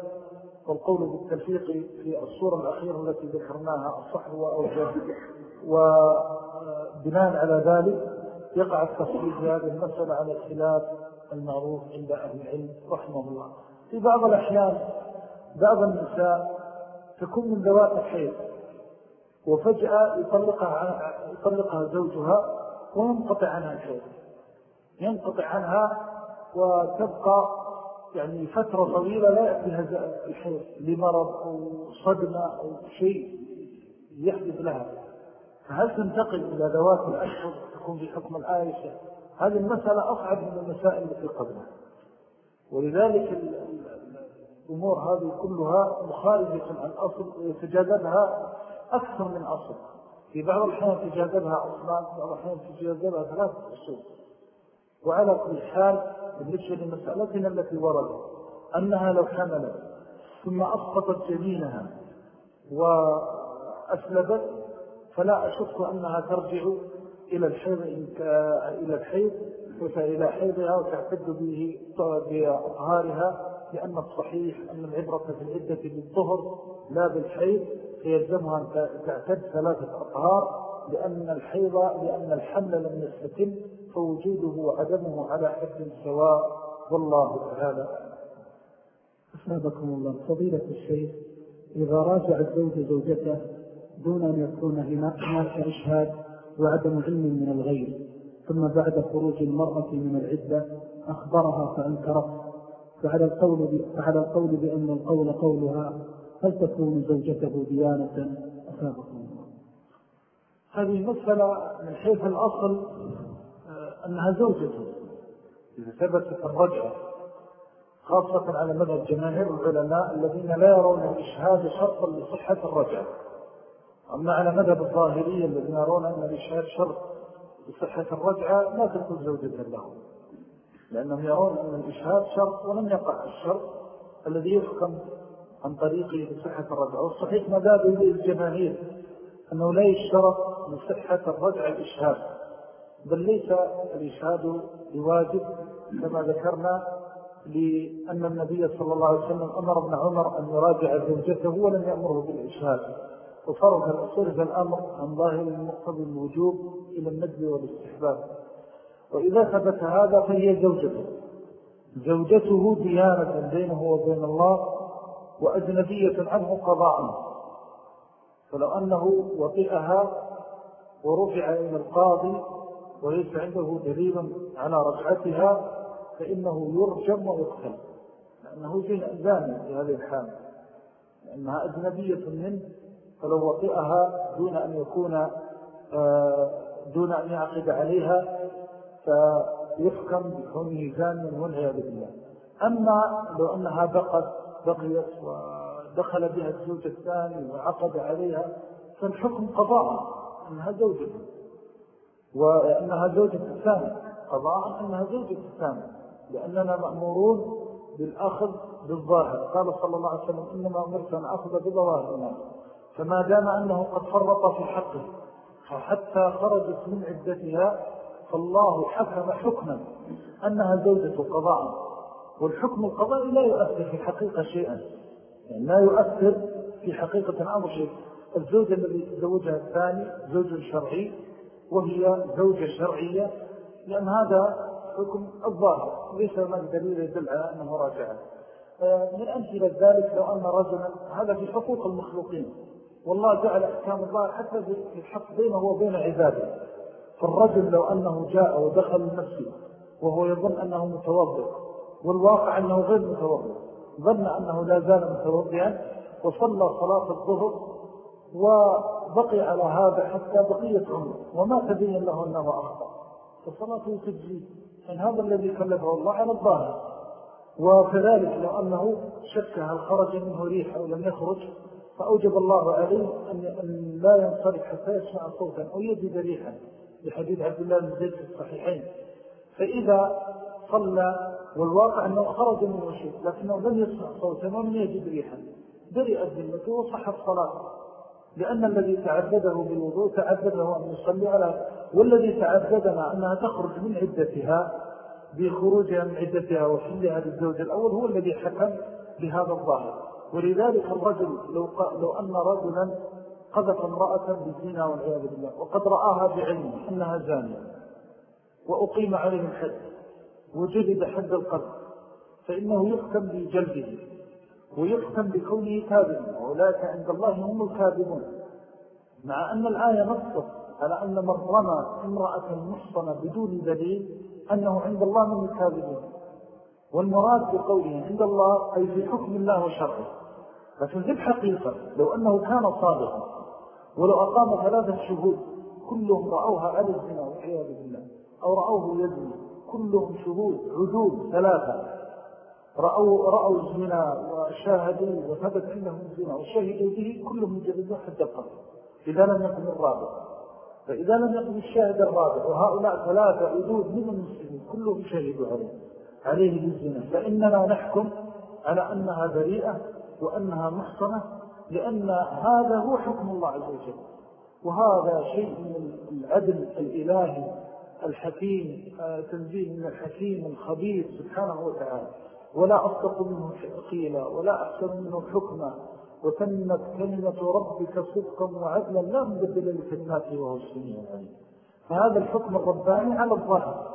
Speaker 1: والقول بالتلفيق في الصورة الأخيرة التي ذكرناها الصحر وأوجه. وبناء على ذلك يقع التفصيل في هذه المسألة على الخلاف المعروف عند أهل العلم رحمه الله. في بعض الأحيان بعض النساء تكون من ذوات الحيض وفجأة يطلقها, يطلقها زوجها وينقطع عنها الحيض. ينقطع عنها وتبقى يعني فترة طويلة لا يأتيها الحيض لمرض أو صدمة أو شيء يحدث لها. فهل تنتقل إلى ذوات الأشهر تكون في حكم الآيشة هذه المسألة أصعب من المسائل التي قبلها. ولذلك الأمور هذه كلها مخارجة عن أصل ويتجاذبها أكثر من أصل. في بعض الحين تجاذبها أصلان في بعض الحين تجاذبها ثلاثة أصول. وعلى كل حال بالنسبة لمسألتنا التي وردت أنها لو حملت ثم أسقطت جنينها وأسلبت فلا أشك أنها ترجع إلى الحيض إلى الحيض إلى حيضها وتعتد به بأطهارها لأن الصحيح أن العبرة في العدة بالطهر لا بالحيض فيلزمها أن تعتد ثلاثة أطهار لأن الحيض لأن الحمل لم يستتم فوجوده وعدمه على حد سواء والله تعالى.
Speaker 3: أسابكم الله. فضيلة الشيخ إذا راجع الزوج زوجته دون أن يكون هناك إشهاد وعدم علم من الغير ثم بعد خروج المرأة من العدة أخبرها فأنكرت فعلى القول, فعلى القول بأن القول قولها هل تكون زوجته ديانة؟ أسابقهم
Speaker 1: هذه مسألة من حيث الأصل أنها زوجته. إذا ثبتت الرجعة خاصة على مدى جماهير العلماء الذين لا يرون الإشهاد شرطا لصحة الرجعة أما على مذهب الظاهرية الذين يرون أن الإشهاد شرط لصحة الرجعة لا تكون زوجة له لأنهم يرون أن الإشهاد شرط ولم يقع الشرط الذي يحكم عن طريقه لصحة الرجعة والصحيح إليه الجماهير أنه لا يشترط لصحة الرجعة الإشهاد. بل ليس الإشهاد بواجب كما ذكرنا لأن النبي صلى الله عليه وسلم أمر ابن عمر أن يراجع زوجته ولم يأمره بالإشهاد وصرف الأمر عن ظاهر المقتضي الوجوب إلى النجل والاستحباب. وإذا ثبت هذا فهي زوجته. زوجته ديانة بينه وبين الله وأجنبية عنه قضاء. فلو أنه وطئها ورفع إلى القاضي وليس عنده دليل على رجعتها فإنه يرجم ويقتل لأنه زاني في هذه الحالة لأنها أجنبية منه فلو وطئها دون أن يكون آه، دون أن يعقد عليها فيحكم بكونه زانيا والعياذ بالله. أما لو أنها بقت بقيت ودخل بها الزوج الثاني وعقد عليها فالحكم قضاء أنها زوجة. وأنها زوجة الثاني قضاء أنها زوجة الثاني لأننا مأمورون بالأخذ بالظاهر. قال صلى الله عليه وسلم إنما أمرت أن أخذ بظواهر الناس فما دام أنه قد فرط في حقه فحتى خرجت من عدتها فالله حكم حكما أنها زوجة قضاء. والحكم القضائي لا يؤثر في الحقيقة شيئا. يعني لا يؤثر في حقيقة الأمر شيء الزوجة الذي تزوجها الثاني زوج شرعي. وهي زوجة شرعية لأن هذا حكم الظاهر ليس هناك دليل يدل على أنه راجعه من أمثلة ذلك لو أن رجلا هذا في حقوق المخلوقين. والله جعل أحكام الله حتى في الحق بينه وبين عباده. فالرجل لو أنه جاء ودخل المسجد وهو يظن أنه متوضع والواقع أنه غير متوضع ظن أنه لا زال متوضعا وصلى صلاة الظهر وبقي على هذا حتى بقية عمره. وما تبين له أنه أخطأ فصلاته تجزي إن هذا الذي كلفه الله على الظاهر. وكذلك لو أنه شك هل خرج منه ريح أو لم يخرج فأوجب الله عليه أن لا ينصرف حتى يسمع صوتا أو يجد ريحا. بحديث عبد الله بن زيد الصحيحين. فإذا صلى والواقع أنه خرج من شيء لكنه لم يسمع صوتا ولم يجد ريحا برئت ذمته وصحت صلاته. لأن الذي تعبده بالوضوء تعبده أن يصلي على والذي تعبدنا أنها تخرج من عدتها بخروجها من عدتها وحلها للزوج الأول هو الذي حكم بهذا الظاهر. ولذلك الرجل لو, لو أن رجلا قذف امرأة بالزنا والعياذ بالله وقد رآها بعلمه أنها زانية وأقيم عليه الحد وجلد حد القذف فإنه يحكم بجلده. ويحكم بكونه كاذبا وأولئك عند الله هم الكاذبون. مع أن الآية نصت على أن من رمى امرأة محصنة بدون دليل أنه عند الله من الكاذبين والمراد بقوله عند الله أي في حكم الله وشرعه. لكن في الحقيقة لو أنه كان صادقا ولو أقام ثلاثة شهود كلهم رأوها على الزنا والعياذ بالله أو رأوه يزني كلهم شهود عدود ثلاثة. رأوا, رأوا الزنا وشاهدوا وثبت عندهم الزنا وشهدوا به كلهم جلدوا حتى القتل إذا لم يكن الرابع. فإذا لم يكن الشاهد الرابع وهؤلاء ثلاثة عدود من المسلمين كلهم شهدوا عليه عليه بالزنا. فإننا نحكم على أنها بريئة وأنها محصنة لأن هذا هو حكم الله عز وجل. وهذا شيء من العدل الإلهي الحكيم آه، تنزيه من الحكيم الخبير سبحانه وتعالى. ولا أصدق منه قيلا ولا أحسن منه حكما. وتمت كلمة ربك صدقا وعدلا لا مبدل لكلماته وهو السميع العليم. فهذا الحكم الرباني على الظاهر.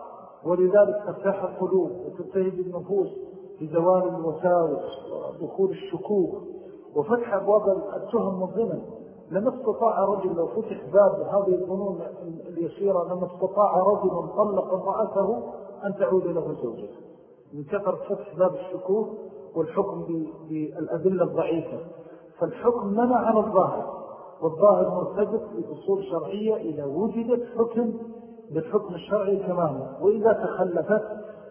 Speaker 1: ولذلك ترتاح القلوب وتلتهب النفوس بزوال الوساوس ودخول الشكوك. وفتح أبواب التهم والظلم. لما استطاع رجل لو فتح باب هذه الظنون اليسيرة لما استطاع رجل طلق امرأته أن تعود له زوجته من كثر فتح باب الشكوك والحكم بالأدلة الضعيفة. فالحكم منع على الظاهر والظاهر مرتبط بأصول شرعية إذا وجدت حكم بالحكم الشرعي كما وإذا تخلفت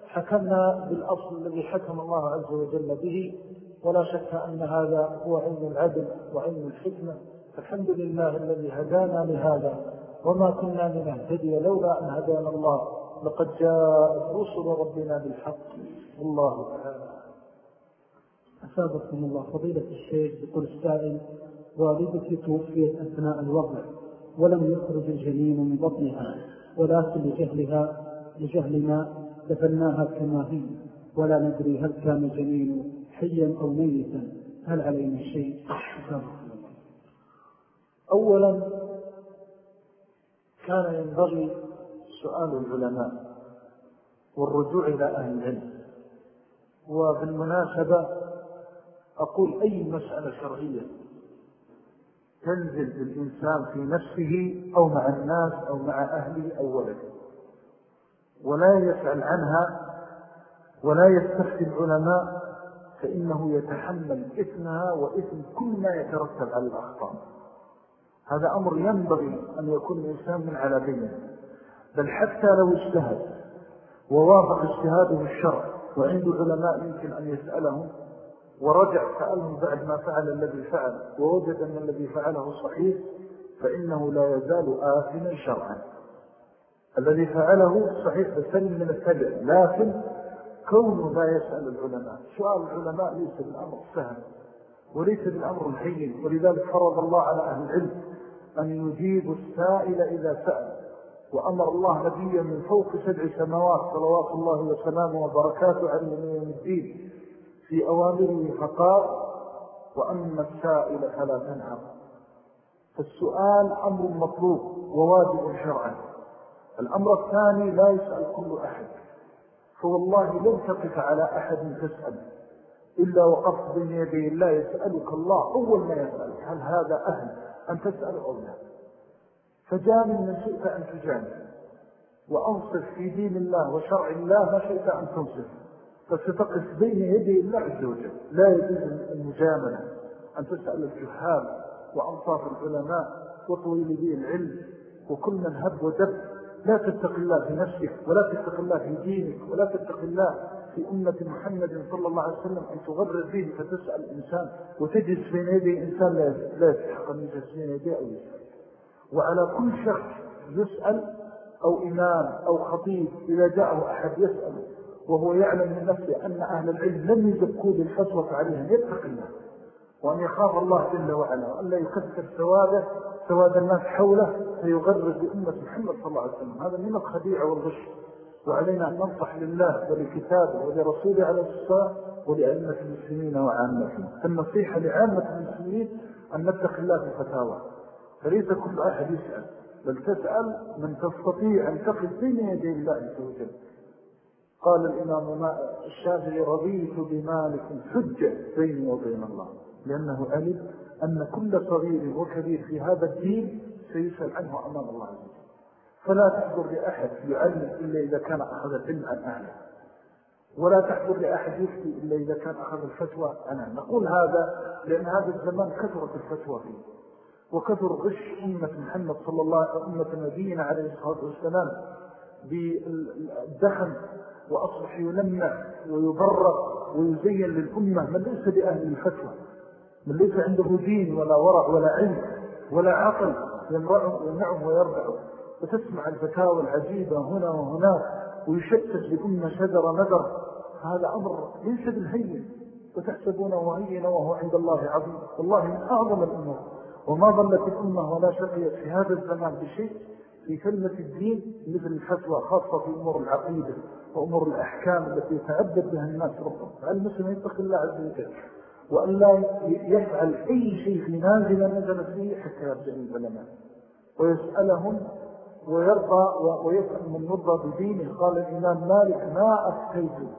Speaker 1: حكمنا بالأصل الذي حكم الله عز وجل به. ولا شك أن هذا هو علم العدل وعلم الحكمة. الحمد لله الذي هدانا لهذا. وما كنا لنهتدي لولا أن هدانا الله. لقد جاءت رسل ربنا بالحق والله تعالى
Speaker 3: أسابقكم الله. فضيلة الشيخ يقول السائل والدتي توفيت أثناء الوضع ولم يخرج الجنين من بطنها ولكن لجهلها لجهلنا دفناها كما هي ولا ندري هل كان الجنين حيا أو ميتا. هل علينا شيء؟
Speaker 1: أولا كان ينبغي سؤال العلماء والرجوع إلى أهل العلم. وبالمناسبة أقول أي مسألة شرعية تنزل بالإنسان في نفسه أو مع الناس أو مع أهله أو ولده ولا يسأل عنها ولا يستفتي العلماء فإنه يتحمل إثمها وإثم كل ما يترتب على الأخطاء. هذا أمر ينبغي أن يكون الإنسان من على بينه بل حتى لو اجتهد ووافق اجتهاده الشرع وعنده علماء يمكن أن يسألهم ورجع سألهم بعد ما فعل الذي فعل ووجد أن الذي فعله صحيح فإنه لا يزال آثما شرعا. الذي فعله صحيح بسلم من التبع لكن كونه لا يسأل العلماء. سؤال العلماء ليس بالأمر السهل وليس بالأمر الحين ولذلك فرض الله على أهل العلم أن يجيب السائل إذا سأل. وأمر الله نبيا من فوق سبع سماوات صلوات الله وسلامه وبركاته على يوم الدين في أوامره فقال وأما السائل فلا تنهر فالسؤال أمر مطلوب وواجب شرعا. الأمر الثاني لا يسأل كل أحد. فوالله لن تقف على أحد تسأل. إلا وقفت بين يدي الله يسألك الله أول ما يسألك هل هذا أهل أن تسأل أو لا. فجامل من شئت أن تجامل وأنصف في دين الله وشرع الله ما شئت أن تنصف. فستقف بين يدي الله عز وجل. لا يجوز المجاملة أن تسأل الجهال وأنصاف العلماء وطويل به العلم وكل من هب ودب. لا تتق الله في نفسك ولا تتق الله في دينك ولا تتق الله في أمة محمد صلى الله عليه وسلم. أن تغرر فيه فتسأل إنسان وتجلس بين يدي إنسان لا يستحق أن يجلس بين يدي أو يسأل. وعلى كل شخص يسأل أو إمام أو خطيب إذا جاءه أحد يسأل وهو يعلم من نفسه أن أهل العلم لم يزكوا بالفتوى عليهم يتق الله. وأن يخاف الله جل وعلا وأن لا يكثر سواده سواد الناس حوله فيغرب بأمة محمد صلى الله عليه وسلم. هذا من الخديعة والغش. وعلينا أن ننصح لله ولكتابه ولرسوله على الصلاة ولأئمة المسلمين وعامتهم. فالنصيحة لعامة المسلمين أن نتق الله في الفتاوى فليس كل أحد يسأل بل تسأل من تستطيع أن تقف بين يدي الله عز وجل. قال الإمام الشافعي رضيت بمالك حجة بيني وبين الله لأنه علم أن كل صغير وكبير في هذا الدين سيسأل عنه أمام الله عز وجل. فلا تحضر لأحد يعلم إلا إذا كان أخذ العلم عن أهله. ولا تحضر لأحد يفتي إلا إذا كان أخذ الفتوى عنه نقول هذا لأن هذا الزمان كثرت الفتوى فيه. وكثر غش أمة محمد صلى الله عليه أمة نبينا عليه الصلاة والسلام بالدخن وأصبح يلمع ويبرق ويزين للأمة من ليس بأهل الفتوى من ليس عنده دين ولا ورع ولا علم ولا عقل يمنعه ويربعه وتسمع الفتاوى العجيبة هنا وهناك ويشتت لأمة شجر نذر. هذا أمر ليس بالهين وتحسبونه هينا وهو عند الله عظيم. والله من أعظم الأمور. وما ظلت الأمة ولا شقيت في هذا الزمان بشيء في كلمة الدين مثل الفتوى خاصة في أمور العقيدة وأمور الأحكام التي يتعبد بها الناس ربهم. فالمسلم يتقي الله عز وجل وأن لا يفعل أي شيء في نازل نزل فيه حتى يرجع العلماء ويسألهم ويرضى ويسأل من يرضى بدينه. قال الإمام مالك ما أفتيت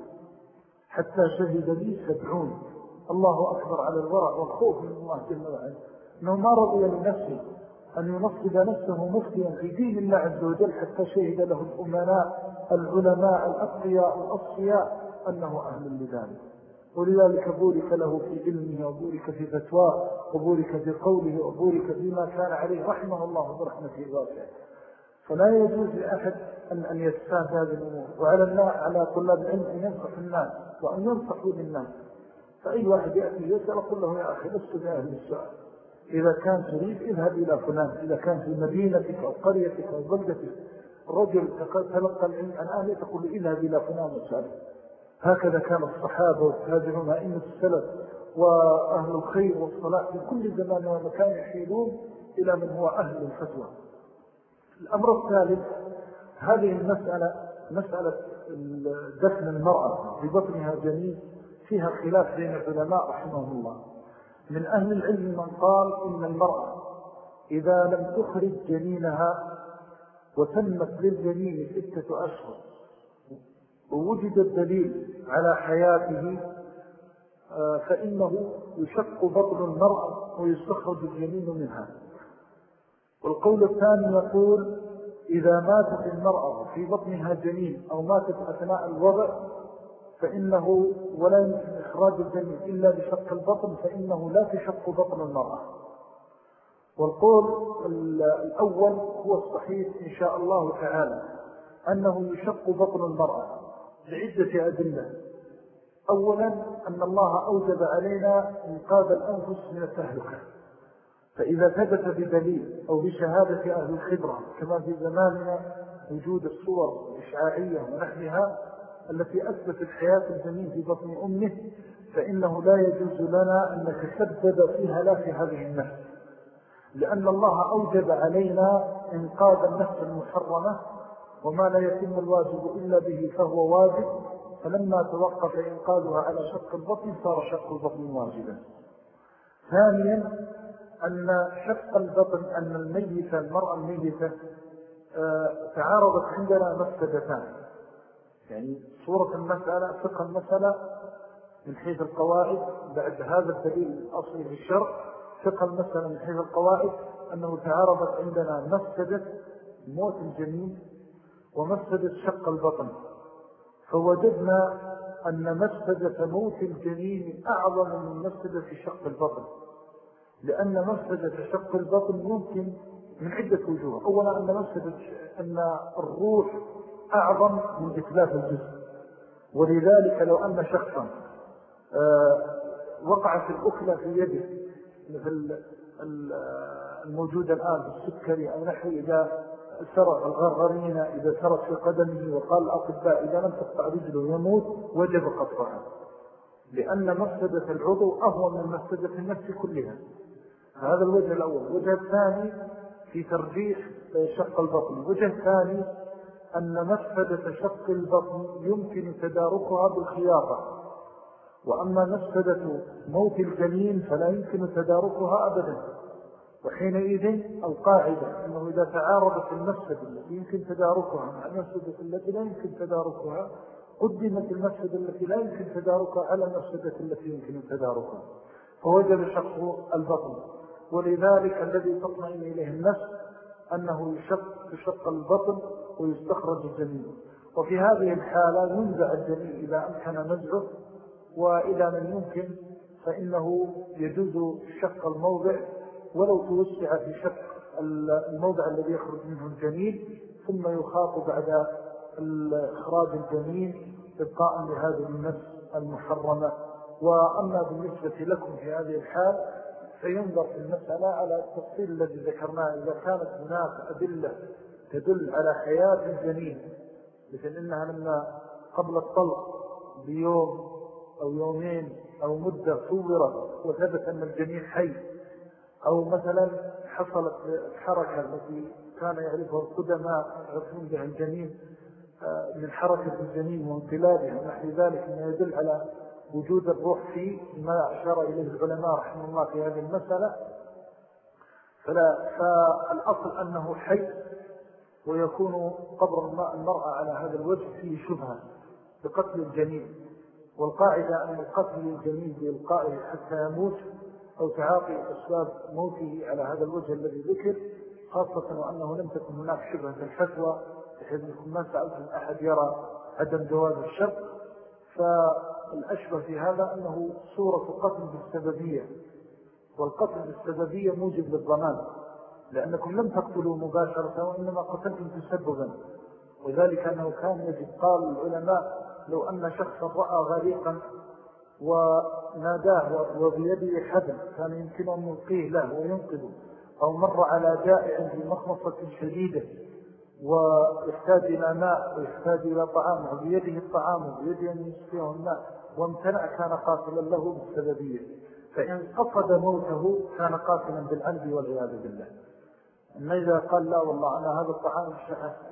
Speaker 1: حتى شهد لي سبعون. الله أكبر على الورع والخوف من الله جل وعلا. أنه ما رضي لنفسه أن ينصب نفسه مفتيا في دين الله عز وجل حتى شهد له الأمناء العلماء الأقياء الأصفياء أنه أهل لذلك. ولذلك بورك له في علمه وبورك في فتواه وبورك في قوله وبورك فيما كان عليه رحمه الله برحمته الواسعة. فلا يجوز لأحد أن, أن يتفاد هذه الأمور. وعلى على طلاب العلم أن ينصح الناس وأن ينصحوا للناس. فأي واحد يأتي يسأل قل له يا أخي لست بأهل السؤال. إذا كان تريد اذهب إلى فلان إذا كان في مدينتك أو قريتك أو بلدتك الرجل تلقى العلم عن أهله تقول اذهب إلى فلان وسأل. هكذا كان الصحابة والتاجرون أئمة السلف وأهل الخير والصلاة في كل زمان ومكان يحيلون إلى من هو أهل الفتوى. الأمر الثالث هذه المسألة مسألة دفن المرأة في بطنها جنين فيها خلاف بين العلماء رحمه الله. من أهل العلم من قال إن المرأة إذا لم تخرج جنينها وتمت للجنين ستة أشهر ووجد الدليل على حياته آه، فإنه يشق بطن المرأة ويستخرج الجنين منها. والقول الثاني يقول إذا ماتت المرأة في بطنها جنين أو ماتت أثناء الوضع فإنه ولا يمكن إخراج الجنين إلا بشق البطن فإنه لا تشق بطن المرأة. والقول الأول هو الصحيح إن شاء الله تعالى أنه يشق بطن المرأة لعدة أدلة. أولا أن الله أوجب علينا إنقاذ الأنفس من التهلكة. فإذا ثبت بدليل أو بشهادة أهل الخبرة كما في زماننا وجود الصور الإشعاعية ونحنها التي أثبتت حياة الجنين في بطن أمه فإنه لا يجوز لنا أن نتسبب في هلاك هذه النفس. لأن الله أوجب علينا إنقاذ النفس المحرمة وما لا يتم الواجب إلا به فهو واجب. فلما توقف إنقاذها على شق البطن صار شق البطن واجبا. ثانيا أن شق البطن أن الميتة المرأة الميتة آه، تعارضت عندنا مفسدتان. يعني صورة المسألة فقه المسألة من حيث القواعد بعد هذا الدليل الأصلي في الشرع فقه المسألة من حيث القواعد أنه تعارضت عندنا مفسدة موت الجنين ومفسدة شق البطن. فوجدنا أن مفسدة موت الجنين أعظم من مفسدة شق البطن. لأن مفسدة شق البطن ممكن من عدة وجوه. أولا أن مفسدة أن الروح أعظم من إتلاف الجسم. ولذلك لو أن شخصا آه، وقعت الأكلة في يده مثل الموجود الآن بالسكري أو نحو إذا سرع الغرغرين إذا سرت في قدمه وقال الأطباء إذا لم تقطع رجله يموت وجب قطعها لأن مفسدة العضو أهوى من مفسدة النفس كلها. هذا الوجه الأول. الوجه الثاني في ترجيح شق البطن. الوجه الثاني أن مفسدة شق البطن يمكن تداركها بالخياطة. وأما مفسدة موت الجنين فلا يمكن تداركها أبدا. وحينئذ القاعدة أنه إذا تعارضت المفسدة التي يمكن تداركها مع المفسدة التي لا يمكن تداركها قدمت المفسدة التي لا يمكن تداركها على المفسدة التي يمكن تداركها. فوجب شق البطن. ولذلك الذي تطمئن إليه النفس أنه يشق, يشق البطن ويستخرج الجنين وفي هذه الحالة ينزع الجنين إذا أمكن نزعه وإذا لم يمكن فإنه يجوز شق الموضع ولو توسع في شق الموضع الذي يخرج منه الجنين ثم يخاط بعد إخراج الجنين إبقاء لهذه النفس المحرمة. وأما بالنسبة لكم في هذه الحال فينظر في المسألة على التفصيل الذي ذكرناه. إذا كانت هناك أدلة تدل على حياة الجنين مثل إنها لما قبل الطلق بيوم أو يومين أو مدة صورت وثبت أن الجنين حي أو مثلا حصلت الحركة التي كان يعرفها القدماء يعرفون بها الجنين آه، من حركة الجنين وانقلابها ونحو ذلك ما يدل على وجود الروح فيه ما أشار إليه العلماء رحمه الله في هذه المسألة. فلا فالأصل أنه حي ويكون قبر المرأة على هذا الوجه فيه شبهة بقتل الجنين والقاعدة أن القتل الجنين بإلقائه حتى يموت أو تعاطي أسباب موته على هذا الوجه الذي ذكر خاصة وأنه لم تكن هناك شبهة الفتوى بحيث أنكم ما سألتم أحد يرى عدم جواز الشر فالأشبه في هذا أنه صورة قتل بالسببية والقتل بالسببية موجب للضمان. لأنكم لم تقتلوا مباشرة وإنما قتلتم تسببا. وذلك أنه كان يجب قال العلماء لو أن شخصا رأى غريقا وناداه وبيده حبل كان يمكن أن يلقيه له وينقذه. أو مر على جائع في مخمصة شديدة ويحتاج إلى ماء ويحتاج إلى طعام وبيده الطعام وبيده أن يسقيه الماء. وامتنع كان قاتلا له بالسببية. فإن قصد موته كان قاتلا بالعلب والعياذ بالله. أما إذا قال لا والله أنا هذا الطعام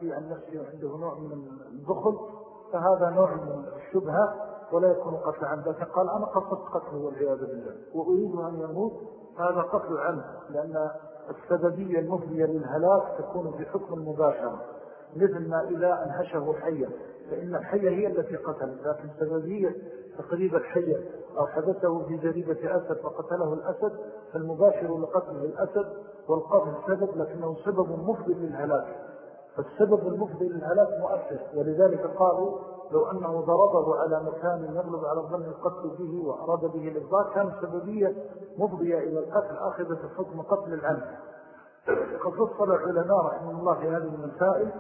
Speaker 1: فيه عن نفسي وعنده نوع من البخل فهذا نوع من الشبهة ولا يكون قتل عن ذلك قال أنا قصدت قتله والعياذ بالله وأريد أن يموت. هذا قتل عنه لأن السببية المفضية للهلاك تكون بحكم المباشرة مثل ما إذا أنهشه حيا فإن الحية هي التي قتل. لكن سببية تقريب الحية أو حدثه في جريبة أسد فقتله الأسد فالمباشر لقتله الأسد والقتل سبب لكنه سبب مفضي للهلاك. فالسبب المفضي للهلاك مؤثر ولذلك قالوا لو أنه ضربه على مكان يغلب على الظن القتل به وأراد به الإفضاء كان سببية مفضية إلى القتل آخذة حكم قتل العنف قد فصل العلماء رحمه الله في هذه المسائل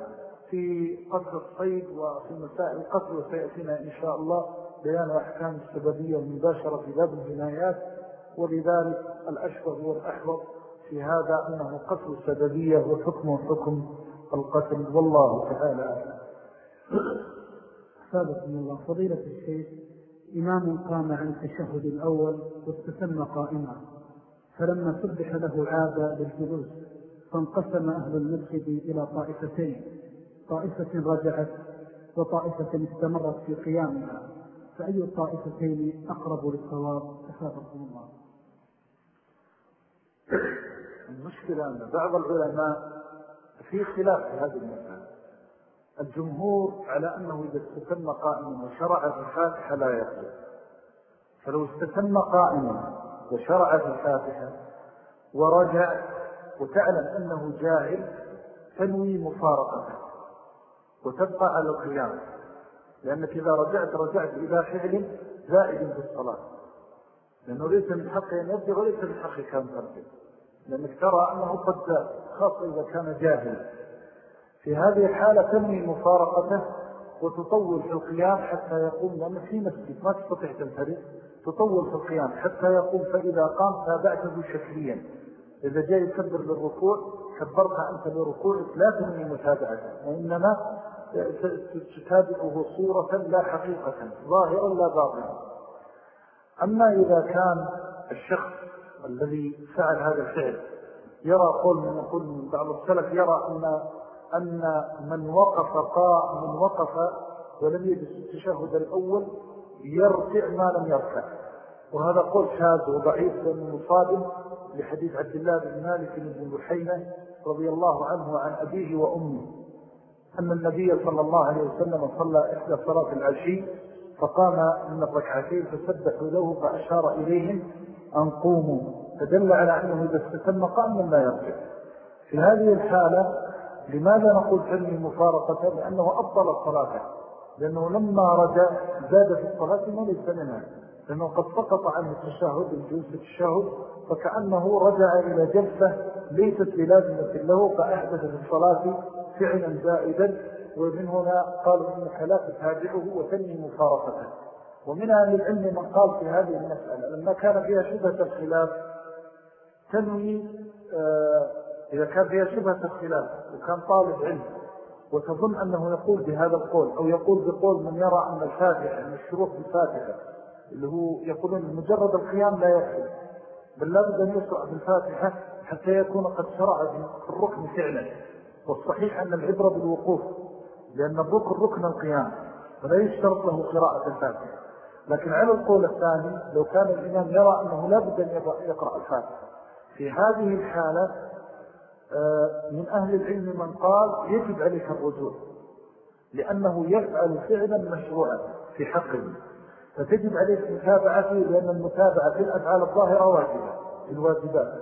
Speaker 1: في قتل الصيد وفي مسائل القتل وسيأتينا إن شاء الله بيان أحكام السببية المباشرة في باب الجنايات ولذلك الأشبه والأحوط في هذا أنه قتل السببية وحكمه حكم القتل. والله تعالى
Speaker 3: سابقا الله فضيلة الشيخ إمام قام عن التشهد الأول واستسم قائما فلما صبح له عادة للجلوس فانقسم أهل المسجد إلى طائفتين. طائفة رجعت وطائفة استمرت في قيامها. فأي الطائفتين أقرب للصواب؟ أسابقكم الله.
Speaker 1: المشكلة أن بعض العلماء في خلاف في هذه المسألة. الجمهور على أنه إذا استتم قائما وشرع في الفاتحة لا يقول فلو استتم قائما وشرع في الفاتحة ورجع وتعلم أنه جاهل تنوي مفارقته وتبقى على القيام. لأنك إذا رجعت رجعت إلى فعل زائد في الصلاة. لأنه ليس من حقه أن يرجع وليس من حقه كان ترجع. لأنك ترى أنه قد خاصة إذا كان جاهل. في هذه الحالة تنوي مفارقته وتطول في القيام حتى يقوم لأن في مسجد ما تستطيع تنفرد تطول في القيام حتى يقوم فإذا قام تابعته شكليا. إذا جاء يكبر للركوع كبرت أنت لركوعك لا تنوي متابعته وإنما تتابعه صورة لا حقيقة ظاهرا لا باطنا. أما إذا كان الشخص الذي فعل هذا الفعل. يرى قول من يقول من بعض السلف يرى أن, أن من وقف قاء من وقف ولم يجلس التشهد الأول يرفع ما لم يرفع. وهذا قول شاذ وضعيف لأنه مصادم لحديث عبد الله بن مالك بن بحينة رضي الله عنه وعن أبيه وأمه. أن النبي صلى الله عليه وسلم صلى إحدى صلاة العشي فقام من الركعتين فسبحوا له فأشار إليهم أن قوموا فدل على أنه إذا استتم قام لا يرجع. في هذه الحالة لماذا نقول تنمي مفارقة لأنه أبطل الصلاة. لأنه لما رجع زاد في الصلاة ما ليس منها. لأنه قد سقط عنه التشاهد الجلسة التشاهد فكأنه رجع إلى جلسة ليست بلازمة له فأحدث في الصلاة فعلا زائدا. ومن هنا قالوا إنك لا تتابعه وتنمي مفارقته. ومن أهل العلم من قال في هذه المسألة لما كان فيها شبهة الخلاف تنوي آه إذا كان فيها شبهة الخلاف وكان طالب علم وتظن أنه يقول بهذا القول أو يقول بقول من يرى أن الفاتحة أن الشروط بالفاتحة اللي هو يقولون مجرد القيام لا يكفي بل لابد أن يقرأ بالفاتحة حتى يكون قد شرع في الركن فعلا والصحيح أن العبرة بالوقوف لأن الركن ركن القيام ولا يشترط له قراءة الفاتحة. لكن على القول الثاني لو كان الإمام يرى أنه لابد أن يقرأ الفاتحة. في هذه الحالة آه، من أهل العلم من قال يجب عليك الرجوع لأنه يفعل فعلا مشروعا في حقه. فتجب عليك متابعته لأن المتابعة في الأفعال الظاهرة واجبة في الواجبات.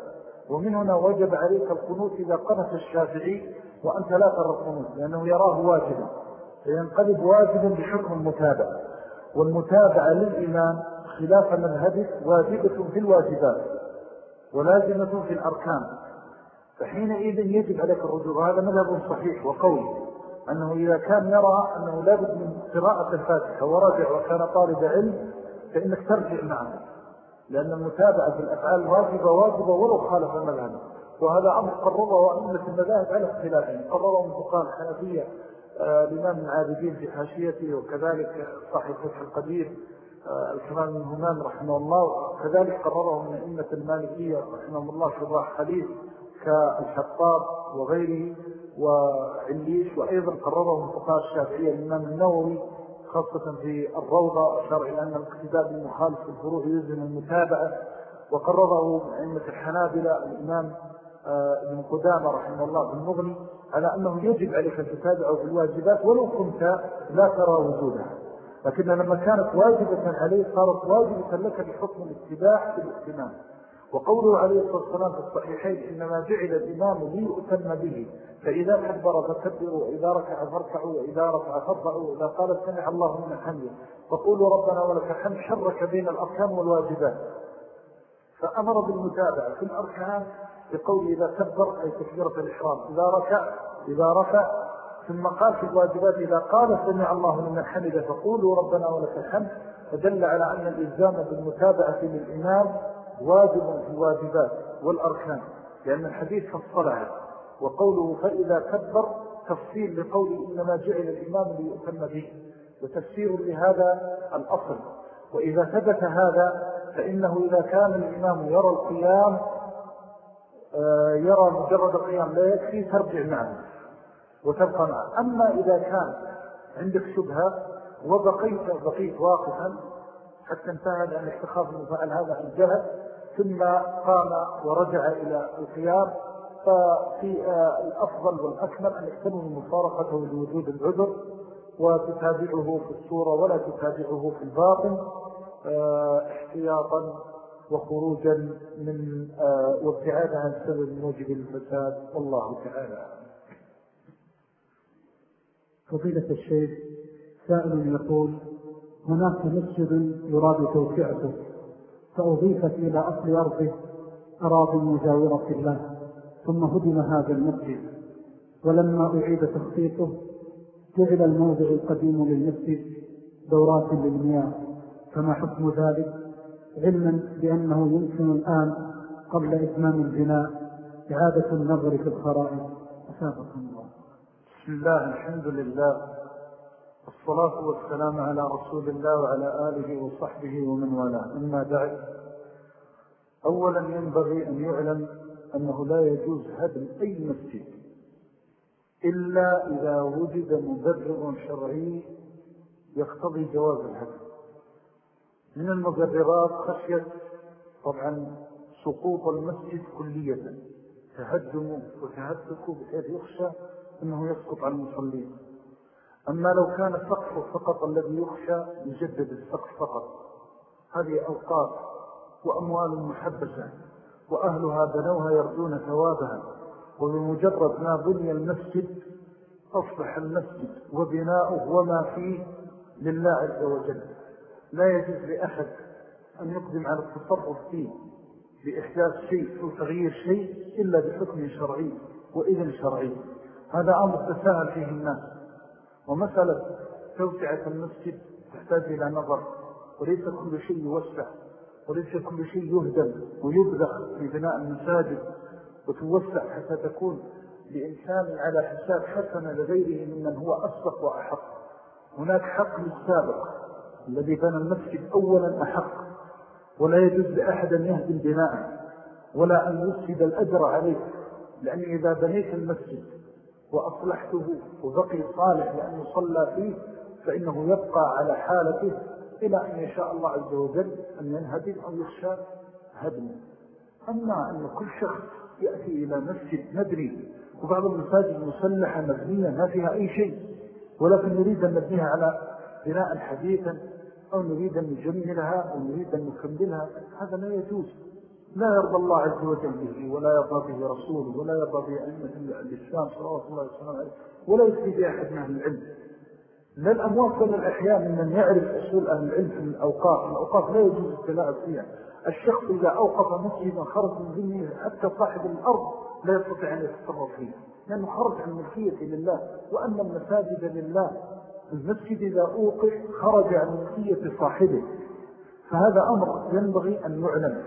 Speaker 1: ومن هنا وجب عليك القنوت إذا قنت الشافعي وأنت لا ترى القنوت لأنه يراه واجبا. فينقلب واجبا بحكم المتابعة. والمتابعة للإمام خلاف مذهبك واجبة في الواجبات ولازمة في الأركان. فحينئذ يجب عليك الرجوع. هذا مذهب صحيح وقوي. أنه إذا كان يرى أنه لابد من قراءة الفاتحة ورجع وكان طالب علم فإنك ترجع معه. لأن المتابعة في الأفعال واجبة واجبة ولو خالف المذهب. وهذا أمر قرره وأمة المذاهب على اختلافهم. قرره من فقال الحنفية الإمام العابدين في حاشيته وكذلك صاحب فتح القدير آه، الكمال من همام رحمه الله. وكذلك قرره من أئمة المالكية رحمه الله الراح خليل كالحطاب وغيره وعليش وأيضا قرره من فقهاء الشافعية الإمام النووي خاصة في الروضة إلى أن الاقتداء بالمخالف في الفروع يلزم المتابعة. وقرره أئمة الحنابلة الإمام ابن قدامة رحمه الله المغني على أنه يجب عليك أن تتابعه في الواجبات ولو كنت لا ترى وجودها. لكن لما كانت واجبة عليه صارت واجبة لك بحكم الاتباع في الاهتمام. وقوله عليه الصلاة والسلام في الصحيحين إنما جعل الإمام ليؤتم به فإذا كبر فكبروا وإذا ركع فاركعوا وإذا رفع فارفعوا وإذا قال سمع الله من حمده. فقولوا ربنا ولك الحمد حرك بين الأركان والواجبات. فأمر بالمتابعة في الأركان بقول إذا كبر أي تكبيرة الإحرام. إذا ركع إذا رفع ثم قال في الواجبات إذا قال سمع الله من الحمد فقولوا ربنا ولك الحمد. فدل على أن الإلزام بالمتابعة للإمام واجب في الواجبات والأركان لأن الحديث فصلها وقوله فإذا كبر تفصيل لقول إنما جعل الإمام ليؤتم به. وتفسير لهذا الأصل. وإذا ثبت هذا فإنه إذا كان الإمام يرى القيام يرى مجرد القيام لا يكفي ترجع معه وتبقى معه. أما إذا كان عندك شبهة وبقيت بقيت واقفا حتى انتهى لأن استخاف من فعل هذا عن جهد ثم قام ورجع إلى القيام ففي آه، الأفضل والأكمل أن يحتمل مفارقته لوجود العذر وتتابعه في الصورة ولا تتابعه في الباطن آه، احتياطا وخروجا من آه، وابتعاد عن سبب موجب الفساد. والله تعالى.
Speaker 3: فضيلة الشيخ سائل يقول هناك مسجد يراد توسعته. فأضيفت إلى أصل أرضه أراضي مجاورة له ثم هدم هذا المسجد. ولما أعيد تخطيطه جعل الموضع القديم للمسجد دورات للمياه. فما حكم ذلك؟ علما بأنه يمكن الآن قبل إتمام البناء إعادة النظر في الخرائط. أسابقا الله.
Speaker 1: بسم الله الحمد لله. الصلاة والسلام على رسول الله وعلى آله وصحبه ومن والاه. أما بعد أولا ينبغي أن يعلم أنه لا يجوز هدم أي مسجد إلا إذا وجد مبرر شرعي يقتضي جواز الهدم. من المبررات خشية طبعا سقوط المسجد كلية تهدمه وتهدكه بحيث يخشى أنه يسقط عن المصلين. أما لو كان السقف فقط الذي يخشى يجدد السقف فقط. هذه أوقات وأموال محبسة وأهلها بنوها يرجون ثوابها وبمجرد ما بني المسجد أصبح المسجد وبناؤه وما فيه لله عز وجل. لا يجوز لأحد أن يقدم على التصرف فيه بإحداث شيء أو تغيير شيء إلا بحكم شرعي وإذن شرعي. هذا أمر تساهل فيه الناس. ومسألة توسعة المسجد تحتاج إلى نظر وليس كل شيء يوسع وليس كل شيء يهدم ويبذخ في بناء المساجد وتوسع حتى تكون لإنسان على حساب حسنة لغيره ممن هو أسبق وأحق. هناك حق للسابق. الذي بنى المسجد أولا أحق ولا يجوز لأحد أن يهدم بناءه ولا أن يفسد الأجر عليه لأن إذا بنيت المسجد وأصلحته وبقي صالح لأن يصلى فيه فإنه يبقى على حالته إلى أن يشاء الله عز وجل أن ينهدم أو يخشى هدمه. أما أن كل شخص يأتي إلى مسجد مدري وبعض المساجد مسلحة مبنية ما فيها أي شيء ولكن نريد أن نبنيها على بناء حديثا أو نريد أن نجملها أو نريد أن نكملها هذا لا يجوز. لا يرضى الله عز وجل به ولا يرضى به رسوله ولا يرضى به أئمة الإسلام صلى الله عليه وسلم ولا يفيد أحد من العلم. لا الأموات ولا الأحياء من يعرف أصول أهل العلم في الأوقاف الأوقاف لا يجوز التلاعب فيها. الشخص إذا أوقف مسجدا خرج من ذنه حتى صاحب الأرض لا يستطيع أن يتصرف فيه لأنه خرج عن ملكية لله وأن المساجد لله. المسجد إذا أوقف خرج عن ملكية صاحبه. فهذا أمر ينبغي أن يعلم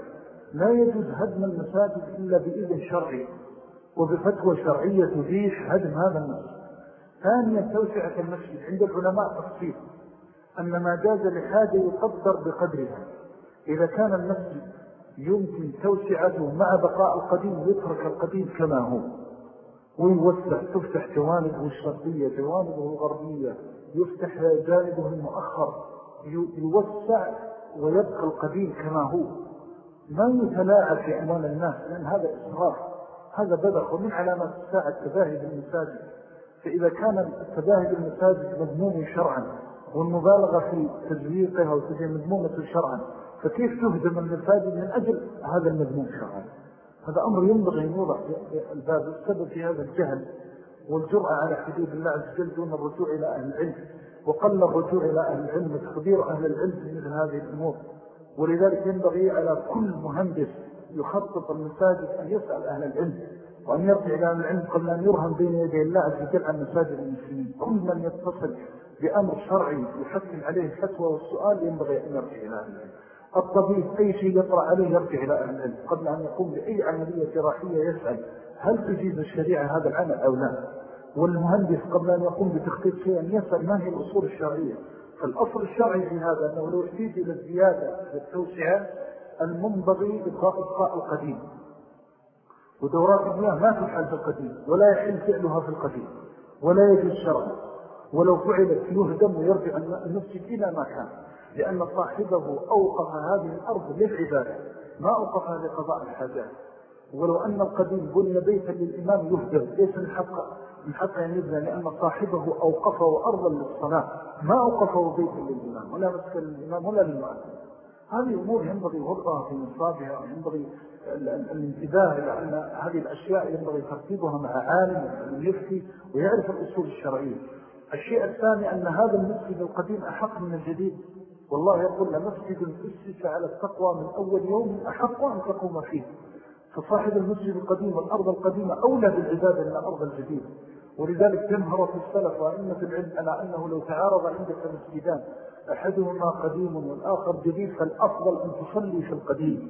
Speaker 1: لا يجوز هدم المساجد إلا بإذن شرعي. وبفتوى شرعية تبيش هدم هذا المسجد ثانيا توسعة المسجد عند العلماء تفصيل. أن ما جاز لحاجة يقدر بقدرها. إذا كان المسجد يمكن توسعته مع بقاء القديم يترك القديم كما هو. ويوسع تفتح جوانبه الشرقية جوانبه الغربية. يفتح جانبه المؤخر يوسع ويبقى القديم كما هو. ما يتلاعب في أموال الناس لأن هذا إسراف هذا بدخ ومن علامات الساعة التباهي بالمساجد فإذا كان التباهي بالمساجد مضموم شرعا والمبالغة في تزويقها وتجي مضمومة شرعا فكيف تهدم المساجد من أجل هذا المضموم شرعا؟ هذا أمر ينبغي أن يوضع الباب السبب في هذا الجهل. والجرأة على حدود الله عز وجل دون الرجوع إلى أهل العلم وقل الرجوع إلى أهل العلم وتخبير أهل العلم مثل هذه الأمور. ولذلك ينبغي على كل مهندس يخطط المساجد أن يسأل أهل العلم وأن يرجع إلى أهل العلم قبل أن يرهم بين يدي الله عز وجل عن مساجد المسلمين. كل من يتصل بأمر شرعي يحكم عليه الفتوى والسؤال ينبغي أن يرجع إلى أهل العلم. الطبيب أي شيء يطرأ عليه يرجع إلى أهل العلم قبل أن يقوم بأي عملية جراحية يسأل. هل تجيز الشريعة هذا العمل أو لا؟ والمهندس قبل أن يقوم بتخطيط شيئا يسأل ما هي الأصول الشرعية. فالأصل الشرعي في هذا أنه لو احتيج إلى الزيادة والتوسعة المنبغي إبقاء القديم. ودورات المياه ما تفعل في القديم ولا يحل فعلها في القديم ولا يجب الشرع ولو فعلت يهدم ويرجع المسجد إلى ما كان لأن صاحبه أوقف هذه الأرض للعبادة. ما أوقفها لقضاء الحاجات. ولو أن القديم بني بيتا للإمام يهدم ليس من حق من حق أن يبنى لأن صاحبه أوقفه أرضا للصلاة. ما أوقفه بيتا للإمام ولا مسكن للإمام ولا للمؤسس هذه أمور ينبغي وضعها في نصابها وينبغي الانتباه إلى أن هذه الأشياء ينبغي ترتيبها مع عالم يفتي ويعرف الأصول الشرعية. الشيء الثاني أن هذا المسجد القديم أحق من الجديد. والله يقول لمسجد أسس على التقوى من أول يوم أحق أن تقوم فيه. فصاحب المسجد القديم والأرض القديمة أولى بالعبادة من الأرض الجديدة ولذلك تنهر في السلف وأئمة العلم على أنه لو تعارض عندك مسجدان أحدهما قديم والآخر جديد فالأفضل أن تصلي في القديم.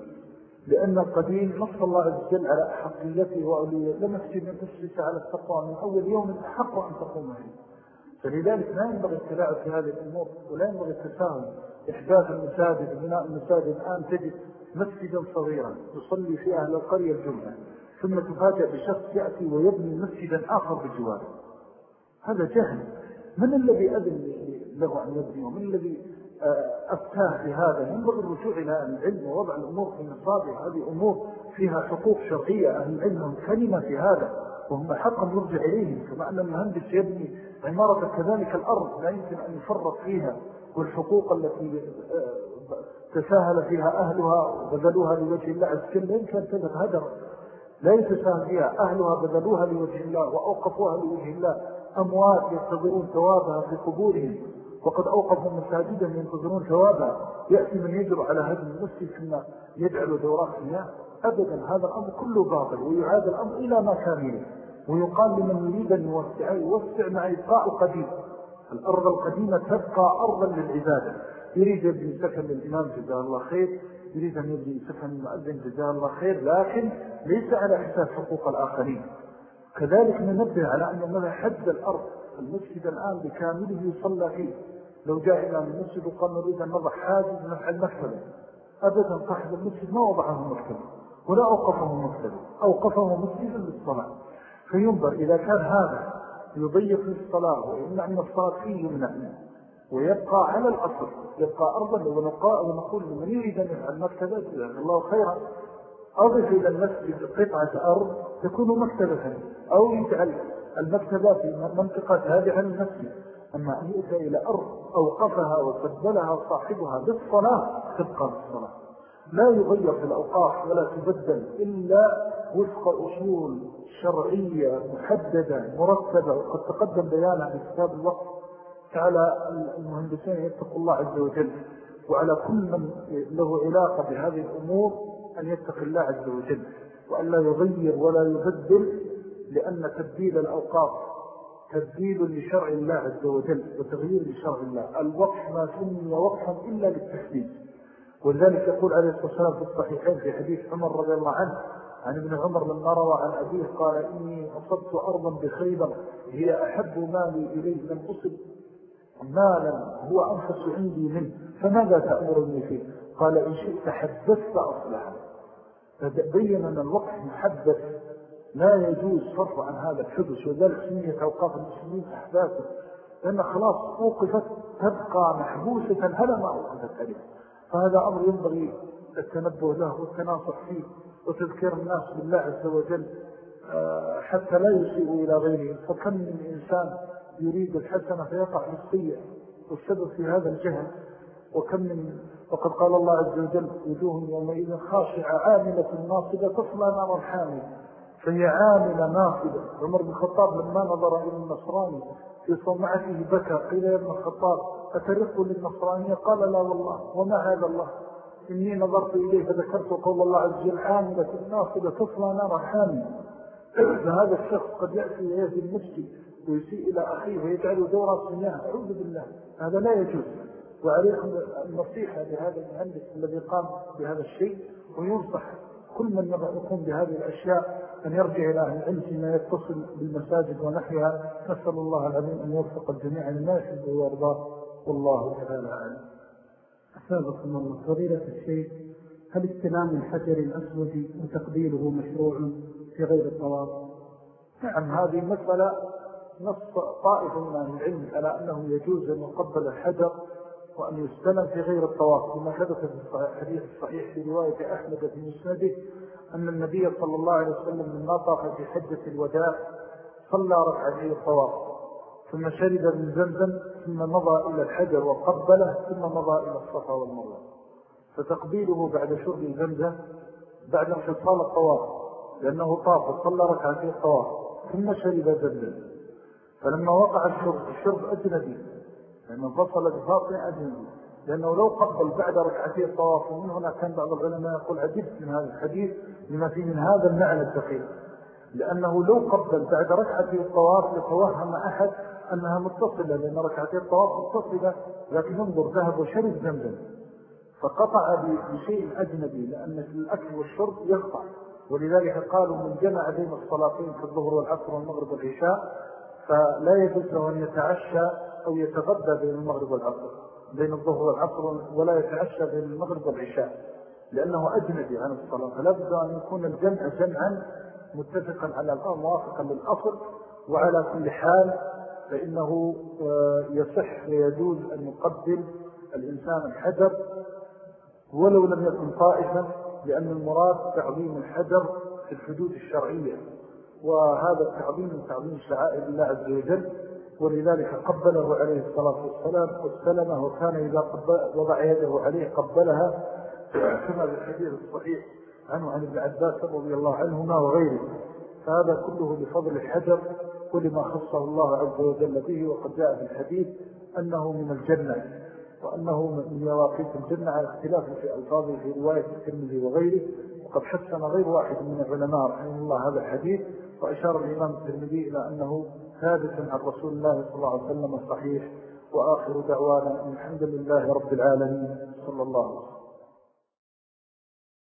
Speaker 1: لأن القديم نص الله عز وجل على أحقيته وأوليه. لمسجد أسس على التقوى من أول يوم أحق أن تقوم فيه فلذلك لا ينبغي التلاعب في هذه الأمور ولا ينبغي التساهل. إحداث المساجد بناء المساجد الآن تجد مسجدا صغيرا يصلي فيه أهل القرية الجمعة ثم تفاجأ بشخص يأتي ويبني مسجدا آخر بجواره هذا جهل. من الذي أذن له أن يبني؟ ومن الذي آه، أفتاه بهذا؟ ينبغي الرجوع إلى العلم ووضع الأمور في نصابها هذه أمور فيها حقوق شرقية أهل العلم كلمة في هذا وهم حقا نرجع إليهم. كما أن المهندس يبني عمارة كذلك الأرض لا يمكن أن يفرط فيها والحقوق التي آه، تساهل فيها أهلها وبذلوها لوجه الله عز وجل. لا يمكن تذهب هدر لا يتساهل فيها أهلها بذلوها لوجه الله وأوقفوها لوجه الله. أموات ينتظرون ثوابها في قبورهم وقد أوقفوا مساجدا ينتظرون ثوابها. يأتي من يجر على هذا المسجد ثم يجعل دورات المياه أبدا هذا الأمر كله باطل ويعاد الأمر إلى ما كان إليه ويقال لمن يريد أن يوسع يوسع مع إبقاء القديم الأرض القديمة تبقى أرضا للعبادة. يريد يبني سكن للإمام جزاه الله خير يريد أن يبني سكن المؤذن جزاه الله خير لكن ليس على حساب حقوق الآخرين. كذلك ننبه على أن ماذا حد الأرض المسجد الآن بكامله يصلى فيه. لو جاء إلى المسجد وقال نريد أن نضع حاجز نفع المكتبة. أبدا صاحب المسجد ما وضعه مكتبة. ولا أوقفه مكتبة أوقفه مسجدا للصلاة. فينظر إذا كان هذا يضيق الصلاة ويمنع من الصلاة فيه يمنع ويبقى على الأصل يبقى أرضا ونقول لمن يريد يفعل مكتبة الله خيرا أضف إلى المسجد قطعة أرض تكون مكتبة أو يجعل المكتبة في منطقة هذه عن المسجد. أما أن يؤتى إلى أرض أوقفها وفدلها صاحبها بالصلاة تبقى بالصلاة لا يغير في الأوقاف ولا تبدل إلا وفق أصول شرعية محددة مرتبة وقد تقدم بيانا في كتاب الوقت. على المهندسين يتقوا الله عز وجل وعلى كل من له علاقة بهذه الأمور أن يتق الله عز وجل وأن لا يغير ولا يبدل لأن تبديل الأوقاف تبديل لشرع الله عز وجل وتغيير لشرع الله الوقف ما سمي وقفا إلا للتحديد. ولذلك يقول عليه الصلاة والسلام في الصحيحين في حديث عمر رضي الله عنه عن ابن عمر لما روى عن أبيه قال إني أصبت أرضا بخيبر هي أحب مالي إليه لم أصب مالا هو أنفس عندي منه فماذا تأمرني فيه؟ قال إن شئت حدثت أصلها. فبين أن الوقت محدث. لا يجوز صرف عن هذا الحدث وذلك سمية أوقاف المسلمين أحداثه. لأن خلاص أوقفت تبقى محبوسة هلا ما أوقفت عليه. فهذا أمر ينبغي التنبه له والتناصح فيه وتذكير الناس بالله عز وجل. آه، حتى لا يسيء إلى غيره فكم من إنسان يريد الحسنة فيقع في السيئة والسبب في هذا الجهل وكم من وقد قال الله عز وجل وجوه يومئذ خاشعة عاملة ناصبة تصلى نار حامل فهي عاملة ناصبة. عمر بن الخطاب لما نظر إلى النصراني في صومعته بكى قيل يا ابن الخطاب أترق للنصرانية؟ قال لا والله وما هذا الله؟ إني نظرت إليه فذكرت قول الله عز وجل عاملة ناصبة تصلى نار حامل فهذا الشخص قد يأتي ويأتي المسجد ويسيء إلى أخيه ويجعله دورة مياه أعوذ بالله. هذا لا يجوز. وعليكم النصيحة لهذا المهندس الذي قام بهذا الشيء وينصح كل من يقوم بهذه الأشياء أن يرجع إلى أهل العلم فيما يتصل بالمساجد ونحيها نسأل الله العظيم أن يوفق الجميع لما يحب ويرضاه والله تعالى أعلم.
Speaker 3: أسابقكم الله. فضيلة الشيخ هل استلام الحجر الأسود وتقبيله مشروع في غير الطواف؟
Speaker 1: نعم هذه مسألة نص طائف من العلم على أنه يجوز أن يقبل الحجر وأن يستلم في غير الطواف كما حدث في الحديث الصحيح في رواية أحمد في مسنده أن النبي صلى الله عليه وسلم من طاف في حجة الوداع صلى ركعتي الطواف ثم شرب من زمزم ثم مضى إلى الحجر وقبله ثم مضى إلى الصفا والمروة. فتقبيله بعد شرب زمزم بعد انفصال الطواف لأنه طاف وصلى ركعتي الطواف ثم شرب زمزم. فلما وقع الشرب الشرب أجنبي لأنه فصل بفاطن أجنبي. لأنه لو قبل بعد ركعتي الطواف ومن هنا كان بعض العلماء يقول عجبت من هذا الحديث لما فيه من هذا المعنى الدقيق. لأنه لو قبل بعد ركعتي الطواف لتوهم أحد أنها متصلة لأن ركعتي الطواف متصلة لكن انظر ذهب وشرب زمزم فقطع بشيء أجنبي لأن الأكل والشرب يقطع. ولذلك قالوا من جمع بين الصلاتين في الظهر والعصر والمغرب والعشاء فلا يجوز له أن يتعشى أو يتغدى بين المغرب والعصر بين الظهر والعصر ولا يتعشى بين المغرب والعشاء لأنه أجنبي عن الصلاة. فلا بد أن يكون الجمع جمعا متفقا على الأمر موافقا للأصل وعلى كل حال فإنه آه، يصح ويجوز أن يقبل الإنسان الحجر ولو لم يكن طائفا لأن المراد تعظيم الحجر في الحدود الشرعية. وهذا التعظيم تعظيم شعائر الله عز وجل ولذلك قبله عليه الصلاة والسلام واستلمه وكان إذا وضع يده عليه قبلها كما في الحديث الصحيح عنه عن ابن عباس رضي الله عنهما وغيره. فهذا كله بفضل الحجر ولما خصه الله عز وجل به وقد جاء في الحديث أنه من الجنة وأنه من يواقيت الجنة على اختلاف في ألفاظه في رواية الترمذي وغيره. وقد حسن غير واحد من العلماء رحمه الله هذا الحديث وأشار الإمام الترمذي إلى أنه ثابت عن رسول الله صلى الله عليه وسلم صحيح وآخر دعوانا الحمد لله رب العالمين. صلى الله عليه وسلم.